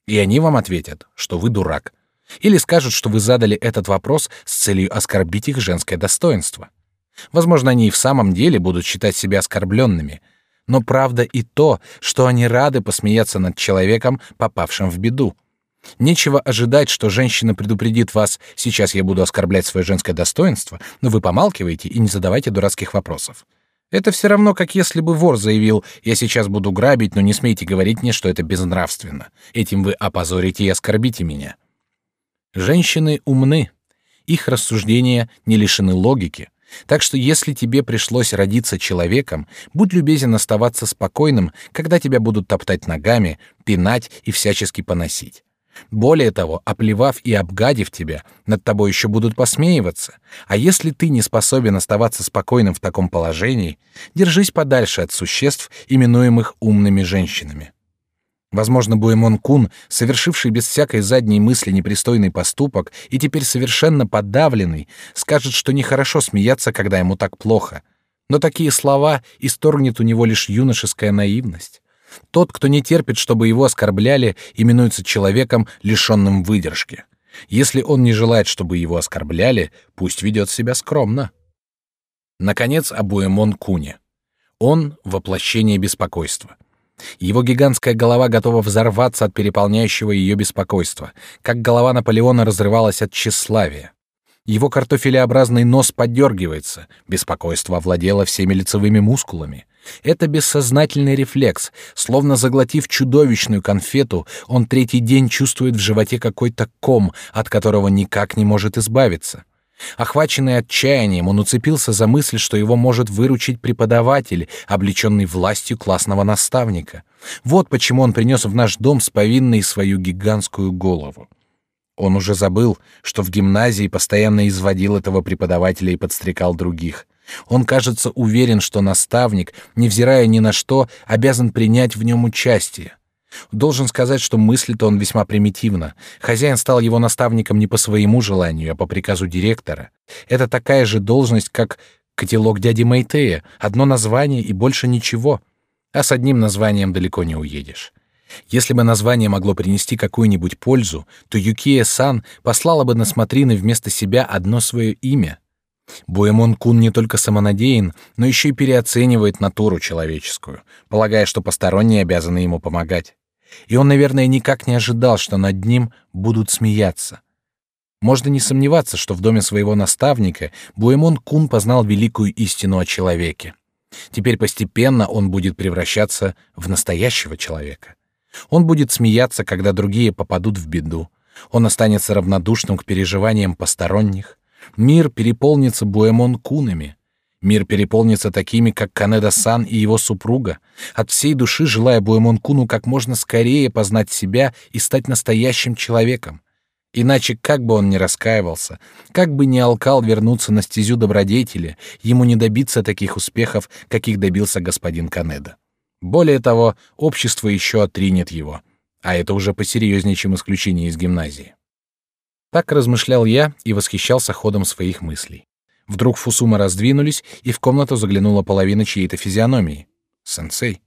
И они вам ответят, что вы дурак. Или скажут, что вы задали этот вопрос с целью оскорбить их женское достоинство. Возможно, они и в самом деле будут считать себя оскорбленными. Но правда и то, что они рады посмеяться над человеком, попавшим в беду. Нечего ожидать, что женщина предупредит вас, сейчас я буду оскорблять свое женское достоинство, но вы помалкиваете и не задавайте дурацких вопросов. Это все равно, как если бы вор заявил, я сейчас буду грабить, но не смейте говорить мне, что это безнравственно. Этим вы опозорите и оскорбите меня. Женщины умны. Их рассуждения не лишены логики. Так что если тебе пришлось родиться человеком, будь любезен оставаться спокойным, когда тебя будут топтать ногами, пинать и всячески поносить. Более того, оплевав и обгадив тебя, над тобой еще будут посмеиваться. А если ты не способен оставаться спокойным в таком положении, держись подальше от существ, именуемых умными женщинами. Возможно, Буэмон Кун, совершивший без всякой задней мысли непристойный поступок и теперь совершенно подавленный, скажет, что нехорошо смеяться, когда ему так плохо. Но такие слова исторгнет у него лишь юношеская наивность. Тот, кто не терпит, чтобы его оскорбляли, именуется человеком, лишенным выдержки. Если он не желает, чтобы его оскорбляли, пусть ведет себя скромно. Наконец, о Буэмон Куне. Он — воплощение беспокойства. Его гигантская голова готова взорваться от переполняющего ее беспокойства, как голова Наполеона разрывалась от тщеславия. Его картофелеобразный нос подергивается, беспокойство овладело всеми лицевыми мускулами. Это бессознательный рефлекс, словно заглотив чудовищную конфету, он третий день чувствует в животе какой-то ком, от которого никак не может избавиться. Охваченный отчаянием, он уцепился за мысль, что его может выручить преподаватель, облеченный властью классного наставника. Вот почему он принес в наш дом с повинной свою гигантскую голову. Он уже забыл, что в гимназии постоянно изводил этого преподавателя и подстрекал других. Он, кажется, уверен, что наставник, невзирая ни на что, обязан принять в нем участие. Должен сказать, что мыслит он весьма примитивно. Хозяин стал его наставником не по своему желанию, а по приказу директора. Это такая же должность, как котелок дяди Майтея, одно название и больше ничего. А с одним названием далеко не уедешь. Если бы название могло принести какую-нибудь пользу, то Юкия-сан послала бы на смотрины вместо себя одно свое имя. Буэмон Кун не только самонадеян, но еще и переоценивает натуру человеческую, полагая, что посторонние обязаны ему помогать. И он, наверное, никак не ожидал, что над ним будут смеяться. Можно не сомневаться, что в доме своего наставника Буэмон Кун познал великую истину о человеке. Теперь постепенно он будет превращаться в настоящего человека. Он будет смеяться, когда другие попадут в беду. Он останется равнодушным к переживаниям посторонних. Мир переполнится Буэмон Кунами. Мир переполнится такими, как Канеда-сан и его супруга, от всей души желая Буэмон-куну как можно скорее познать себя и стать настоящим человеком. Иначе, как бы он ни раскаивался, как бы ни алкал вернуться на стезю добродетели, ему не добиться таких успехов, каких добился господин Канеда. Более того, общество еще отринет его, а это уже посерьезнее, чем исключение из гимназии. Так размышлял я и восхищался ходом своих мыслей. Вдруг Фусума раздвинулись, и в комнату заглянула половина чьей-то физиономии. Сенсей.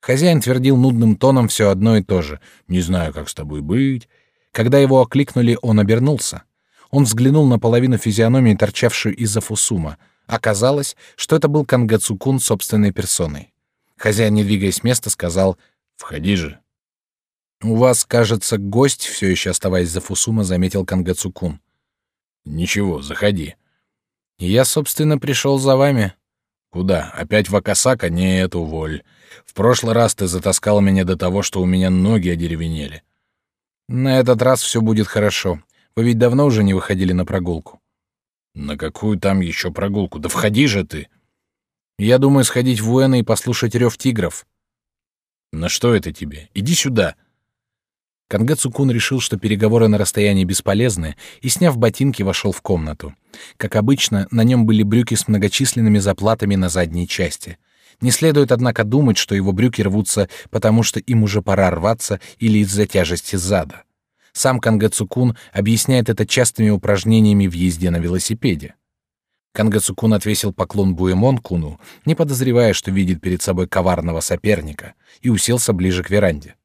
Хозяин твердил нудным тоном все одно и то же. «Не знаю, как с тобой быть». Когда его окликнули, он обернулся. Он взглянул на половину физиономии, торчавшую из-за Фусума. Оказалось, что это был Кангацукун собственной персоной. Хозяин, не двигаясь с места, сказал «Входи же». «У вас, кажется, гость, все еще оставаясь за Фусума, заметил Кангацукун. «Ничего, заходи», я, собственно, пришел за вами. Куда? Опять в Акасака? Нет, уволь. В прошлый раз ты затаскал меня до того, что у меня ноги одеревенели. На этот раз все будет хорошо. Вы ведь давно уже не выходили на прогулку. На какую там еще прогулку? Да входи же ты. Я думаю сходить в Уэна и послушать рев тигров. На что это тебе? Иди сюда. Кангэ Цукун решил, что переговоры на расстоянии бесполезны, и, сняв ботинки, вошел в комнату. Как обычно, на нем были брюки с многочисленными заплатами на задней части. Не следует, однако, думать, что его брюки рвутся, потому что им уже пора рваться или из-за тяжести зада. Сам Кангэ Цукун объясняет это частыми упражнениями в езде на велосипеде. Кангэ Цукун отвесил поклон Буэмон Куну, не подозревая, что видит перед собой коварного соперника, и уселся ближе к веранде.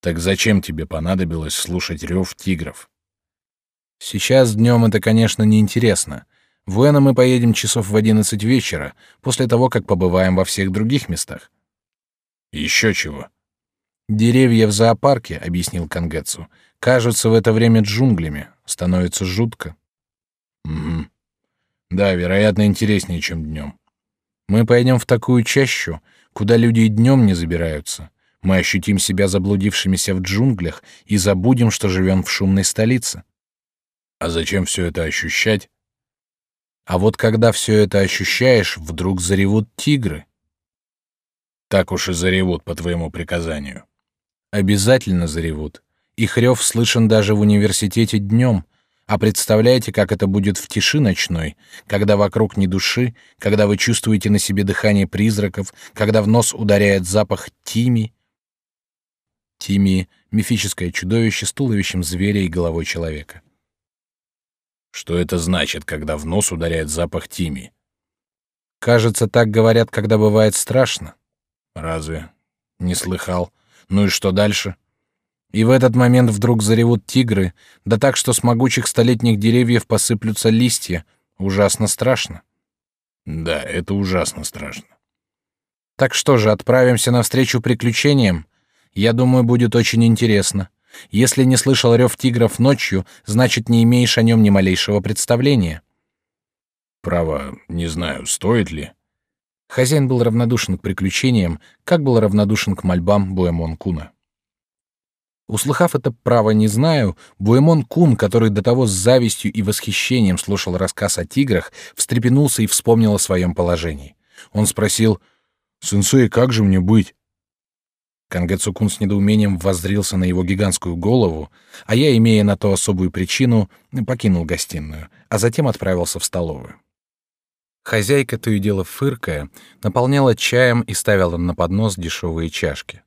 Так зачем тебе понадобилось слушать рев тигров? Сейчас днем это, конечно, неинтересно. В Уэна мы поедем часов в одиннадцать вечера, после того, как побываем во всех других местах. Еще чего? Деревья в зоопарке, объяснил Кангетсу, кажутся в это время джунглями. Становится жутко. Угу. Да, вероятно, интереснее, чем днем. Мы пойдем в такую чащу, куда люди и днем не забираются. Мы ощутим себя заблудившимися в джунглях и забудем, что живем в шумной столице. А зачем все это ощущать? А вот когда все это ощущаешь, вдруг заревут тигры. Так уж и заревут по твоему приказанию. Обязательно заревут. Их рев слышен даже в университете днем. А представляете, как это будет в тиши ночной, когда вокруг ни души, когда вы чувствуете на себе дыхание призраков, когда в нос ударяет запах тими, Тимии — мифическое чудовище с туловищем зверя и головой человека. Что это значит, когда в нос ударяет запах тими? Кажется, так говорят, когда бывает страшно. Разве? Не слыхал. Ну и что дальше? И в этот момент вдруг заревут тигры, да так, что с могучих столетних деревьев посыплются листья. Ужасно страшно. Да, это ужасно страшно. Так что же, отправимся навстречу приключениям? Я думаю, будет очень интересно. Если не слышал рев тигров ночью, значит, не имеешь о нем ни малейшего представления. Право, не знаю, стоит ли. Хозяин был равнодушен к приключениям, как был равнодушен к мольбам Буэмон Куна. Услыхав это право «не знаю», Буэмон Кун, который до того с завистью и восхищением слушал рассказ о тиграх, встрепенулся и вспомнил о своем положении. Он спросил, «Сенсей, как же мне быть? Кангацукун с недоумением воззрился на его гигантскую голову, а я, имея на то особую причину, покинул гостиную, а затем отправился в столовую. Хозяйка, то и дело фыркая, наполняла чаем и ставила на поднос дешевые чашки.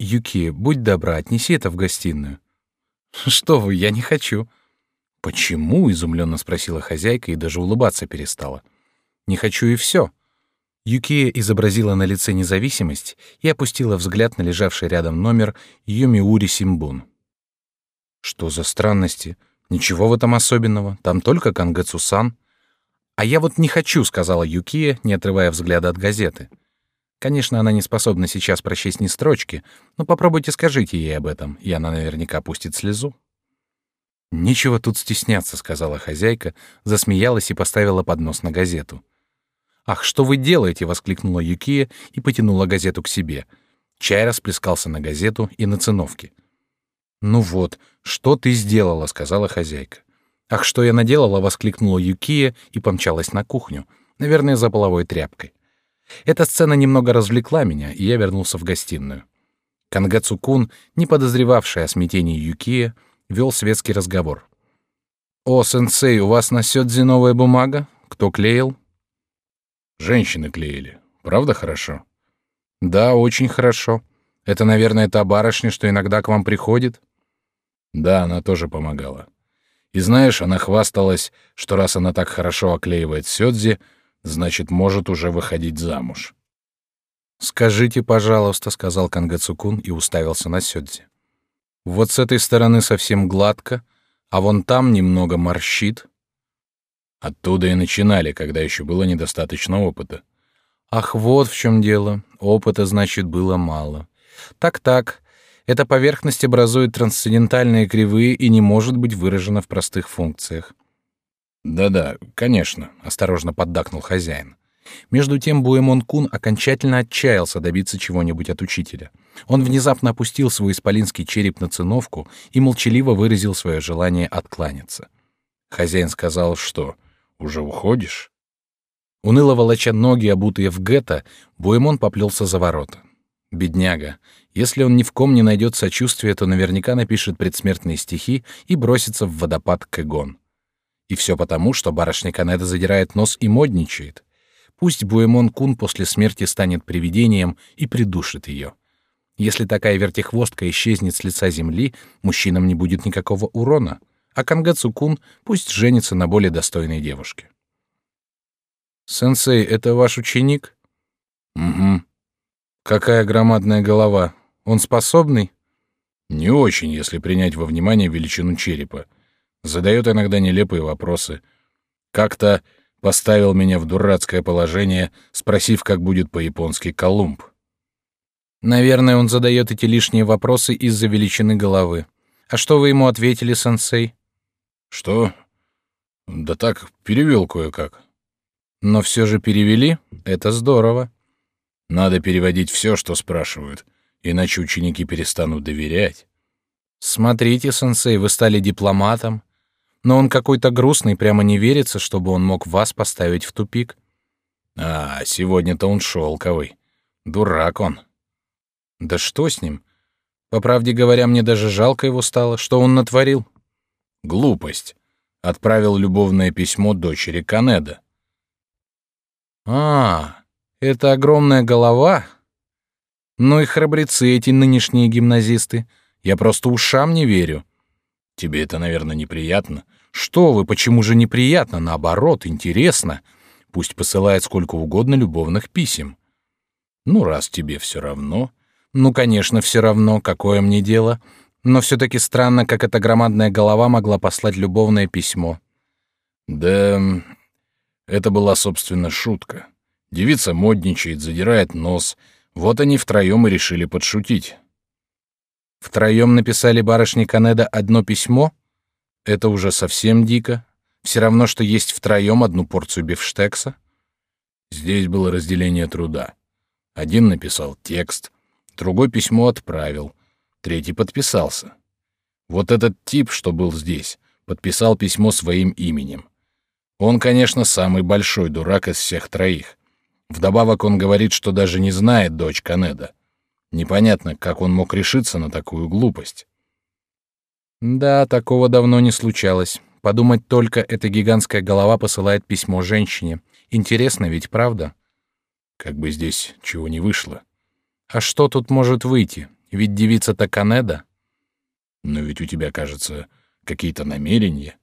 «Юки, будь добра, отнеси это в гостиную». «Что вы, я не хочу». «Почему?» — изумленно спросила хозяйка и даже улыбаться перестала. «Не хочу и все. Юкия изобразила на лице независимость и опустила взгляд на лежавший рядом номер Юмиури Симбун. Что за странности? Ничего в этом особенного, там только Кангэцу-сан. А я вот не хочу, сказала Юкия, не отрывая взгляда от газеты. Конечно, она не способна сейчас прочесть ни строчки, но попробуйте скажите ей об этом, и она наверняка пустит слезу. Нечего тут стесняться, сказала хозяйка, засмеялась и поставила поднос на газету. «Ах, что вы делаете?» — воскликнула Юкия и потянула газету к себе. Чай расплескался на газету и на циновке. «Ну вот, что ты сделала?» — сказала хозяйка. «Ах, что я наделала?» — воскликнула Юкия и помчалась на кухню, наверное, за половой тряпкой. Эта сцена немного развлекла меня, и я вернулся в гостиную. Кангацукун, не подозревавший о смятении Юкия, вел светский разговор. «О, сенсей, у вас на сёдзи новая бумага? Кто клеил?» Женщины клеили. Правда хорошо? Да, очень хорошо. Это, наверное, та барышня, что иногда к вам приходит? Да, она тоже помогала. И знаешь, она хвасталась, что раз она так хорошо оклеивает сёдзи, значит, может уже выходить замуж. «Скажите, пожалуйста», — сказал Кангацукун и уставился на сёдзи. «Вот с этой стороны совсем гладко, а вон там немного морщит, Оттуда и начинали, когда еще было недостаточно опыта. Ах, вот в чем дело. Опыта, значит, было мало. Так-так. Эта поверхность образует трансцендентальные кривые и не может быть выражена в простых функциях. Да-да, конечно, осторожно поддакнул хозяин. Между тем Буэмон Кун окончательно отчаялся добиться чего-нибудь от учителя. Он внезапно опустил свой исполинский череп на циновку и молчаливо выразил свое желание откланяться. Хозяин сказал, что «Уже уходишь?» Уныло волоча ноги, обутые в гетто, Буэмон поплелся за ворота. Бедняга. Если он ни в ком не найдет сочувствия, то наверняка напишет предсмертные стихи и бросится в водопад Кэгон. И все потому, что барышня Канеда задирает нос и модничает. Пусть Буэмон Кун после смерти станет привидением и придушит ее. Если такая вертихвостка исчезнет с лица земли, мужчинам не будет никакого урона, а Кангацу Кун пусть женится на более достойной девушке. «Сенсей, это ваш ученик?» «Угу». «Какая громадная голова. Он способный?» «Не очень, если принять во внимание величину черепа. Задает иногда нелепые вопросы. Как-то поставил меня в дурацкое положение, спросив, как будет по-японски Колумб. Наверное, он задает эти лишние вопросы из-за величины головы. А что вы ему ответили, сенсей? Что? Да так, перевел кое-как. Но все же перевели? Это здорово. Надо переводить все, что спрашивают, иначе ученики перестанут доверять. Смотрите, сенсей, вы стали дипломатом. Но он какой-то грустный, прямо не верится, чтобы он мог вас поставить в тупик. А, сегодня-то он шелковый. Дурак он. Да что с ним? По правде говоря, мне даже жалко его стало. Что он натворил? Глупость. Отправил любовное письмо дочери Канеда. А, это огромная голова? Ну и храбрецы эти нынешние гимназисты. Я просто ушам не верю. Тебе это, наверное, неприятно? Что вы, почему же неприятно? Наоборот, интересно. Пусть посылает сколько угодно любовных писем. Ну, раз тебе все равно. Ну, конечно, все равно, какое мне дело. Но все-таки странно, как эта громадная голова могла послать любовное письмо. Да, это была, собственно, шутка. Девица модничает, задирает нос. Вот они втроем и решили подшутить. Втроем написали барышне Канеда одно письмо? Это уже совсем дико. Все равно, что есть втроем одну порцию бифштекса. Здесь было разделение труда. Один написал текст, другой письмо отправил, третий подписался. Вот этот тип, что был здесь, подписал письмо своим именем. Он, конечно, самый большой дурак из всех троих. Вдобавок он говорит, что даже не знает дочь Канеда. Непонятно, как он мог решиться на такую глупость. Да, такого давно не случалось. Подумать только, эта гигантская голова посылает письмо женщине. Интересно ведь, правда? Как бы здесь чего не вышло. А что тут может выйти? Ведь девица-то Канеда. Но ведь у тебя, кажется, какие-то намерения.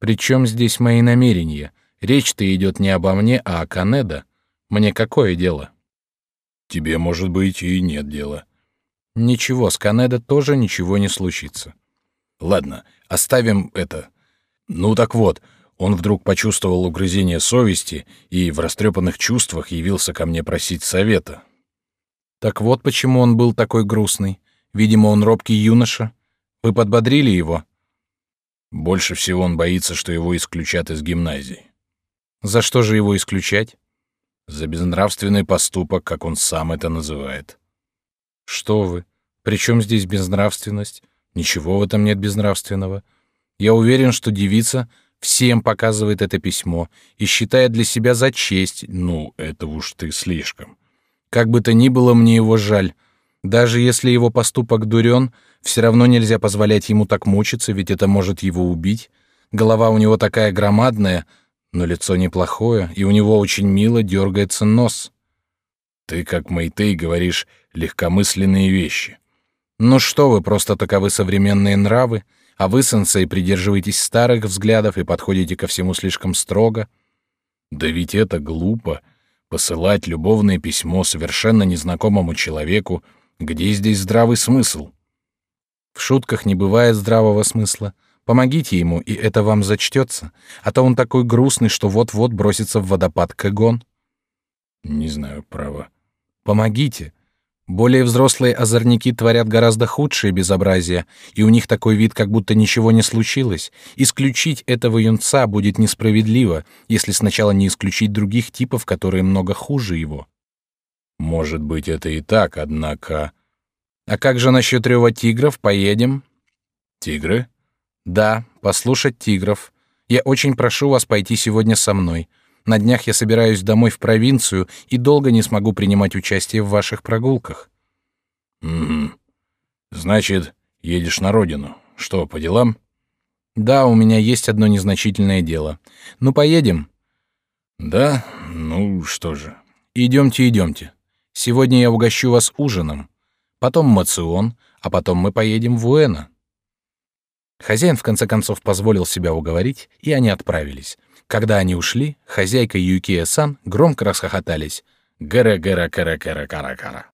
Причем здесь мои намерения? Речь-то идет не обо мне, а о Канеда. Мне какое дело? Тебе, может быть, и нет дела. Ничего, с Канедо тоже ничего не случится. Ладно, оставим это. Ну так вот, он вдруг почувствовал угрызение совести и в растрепанных чувствах явился ко мне просить совета. Так вот почему он был такой грустный. Видимо, он робкий юноша. Вы подбодрили его? Больше всего он боится, что его исключат из гимназии. За что же его исключать? За безнравственный поступок, как он сам это называет. Что вы? При чем здесь безнравственность? Ничего в этом нет безнравственного. Я уверен, что девица всем показывает это письмо и считает для себя за честь. Ну, это уж ты слишком. Как бы то ни было, мне его жаль. Даже если его поступок дурен, все равно нельзя позволять ему так мучиться, ведь это может его убить. Голова у него такая громадная — но лицо неплохое, и у него очень мило дергается нос. Ты, как Мэйтей, говоришь легкомысленные вещи. Ну что вы, просто таковы современные нравы, а вы, сенсей, придерживаетесь старых взглядов и подходите ко всему слишком строго. Да ведь это глупо — посылать любовное письмо совершенно незнакомому человеку, где здесь здравый смысл? В шутках не бывает здравого смысла. Помогите ему, и это вам зачтется, а то он такой грустный, что вот-вот бросится в водопад Кэгон. Не знаю, право. Помогите. Более взрослые озорники творят гораздо худшие безобразия, и у них такой вид, как будто ничего не случилось. Исключить этого юнца будет несправедливо, если сначала не исключить других типов, которые много хуже его. Может быть, это и так, однако... А как же насчет рева тигров? Поедем? Тигры? Да, послушать тигров. Я очень прошу вас пойти сегодня со мной. На днях я собираюсь домой в провинцию и долго не смогу принимать участие в ваших прогулках. Угу. Значит, едешь на родину. Что, по делам? Да, у меня есть одно незначительное дело. Ну, поедем. Да? Ну, что же. Идемте, идемте. Сегодня я угощу вас ужином. Потом мацион, а потом мы поедем в Уэна. Хозяин в конце концов позволил себя уговорить, и они отправились. Когда они ушли, хозяйка Юкия-сан громко расхохотались. Гара-гара-кара-кара-кара-кара.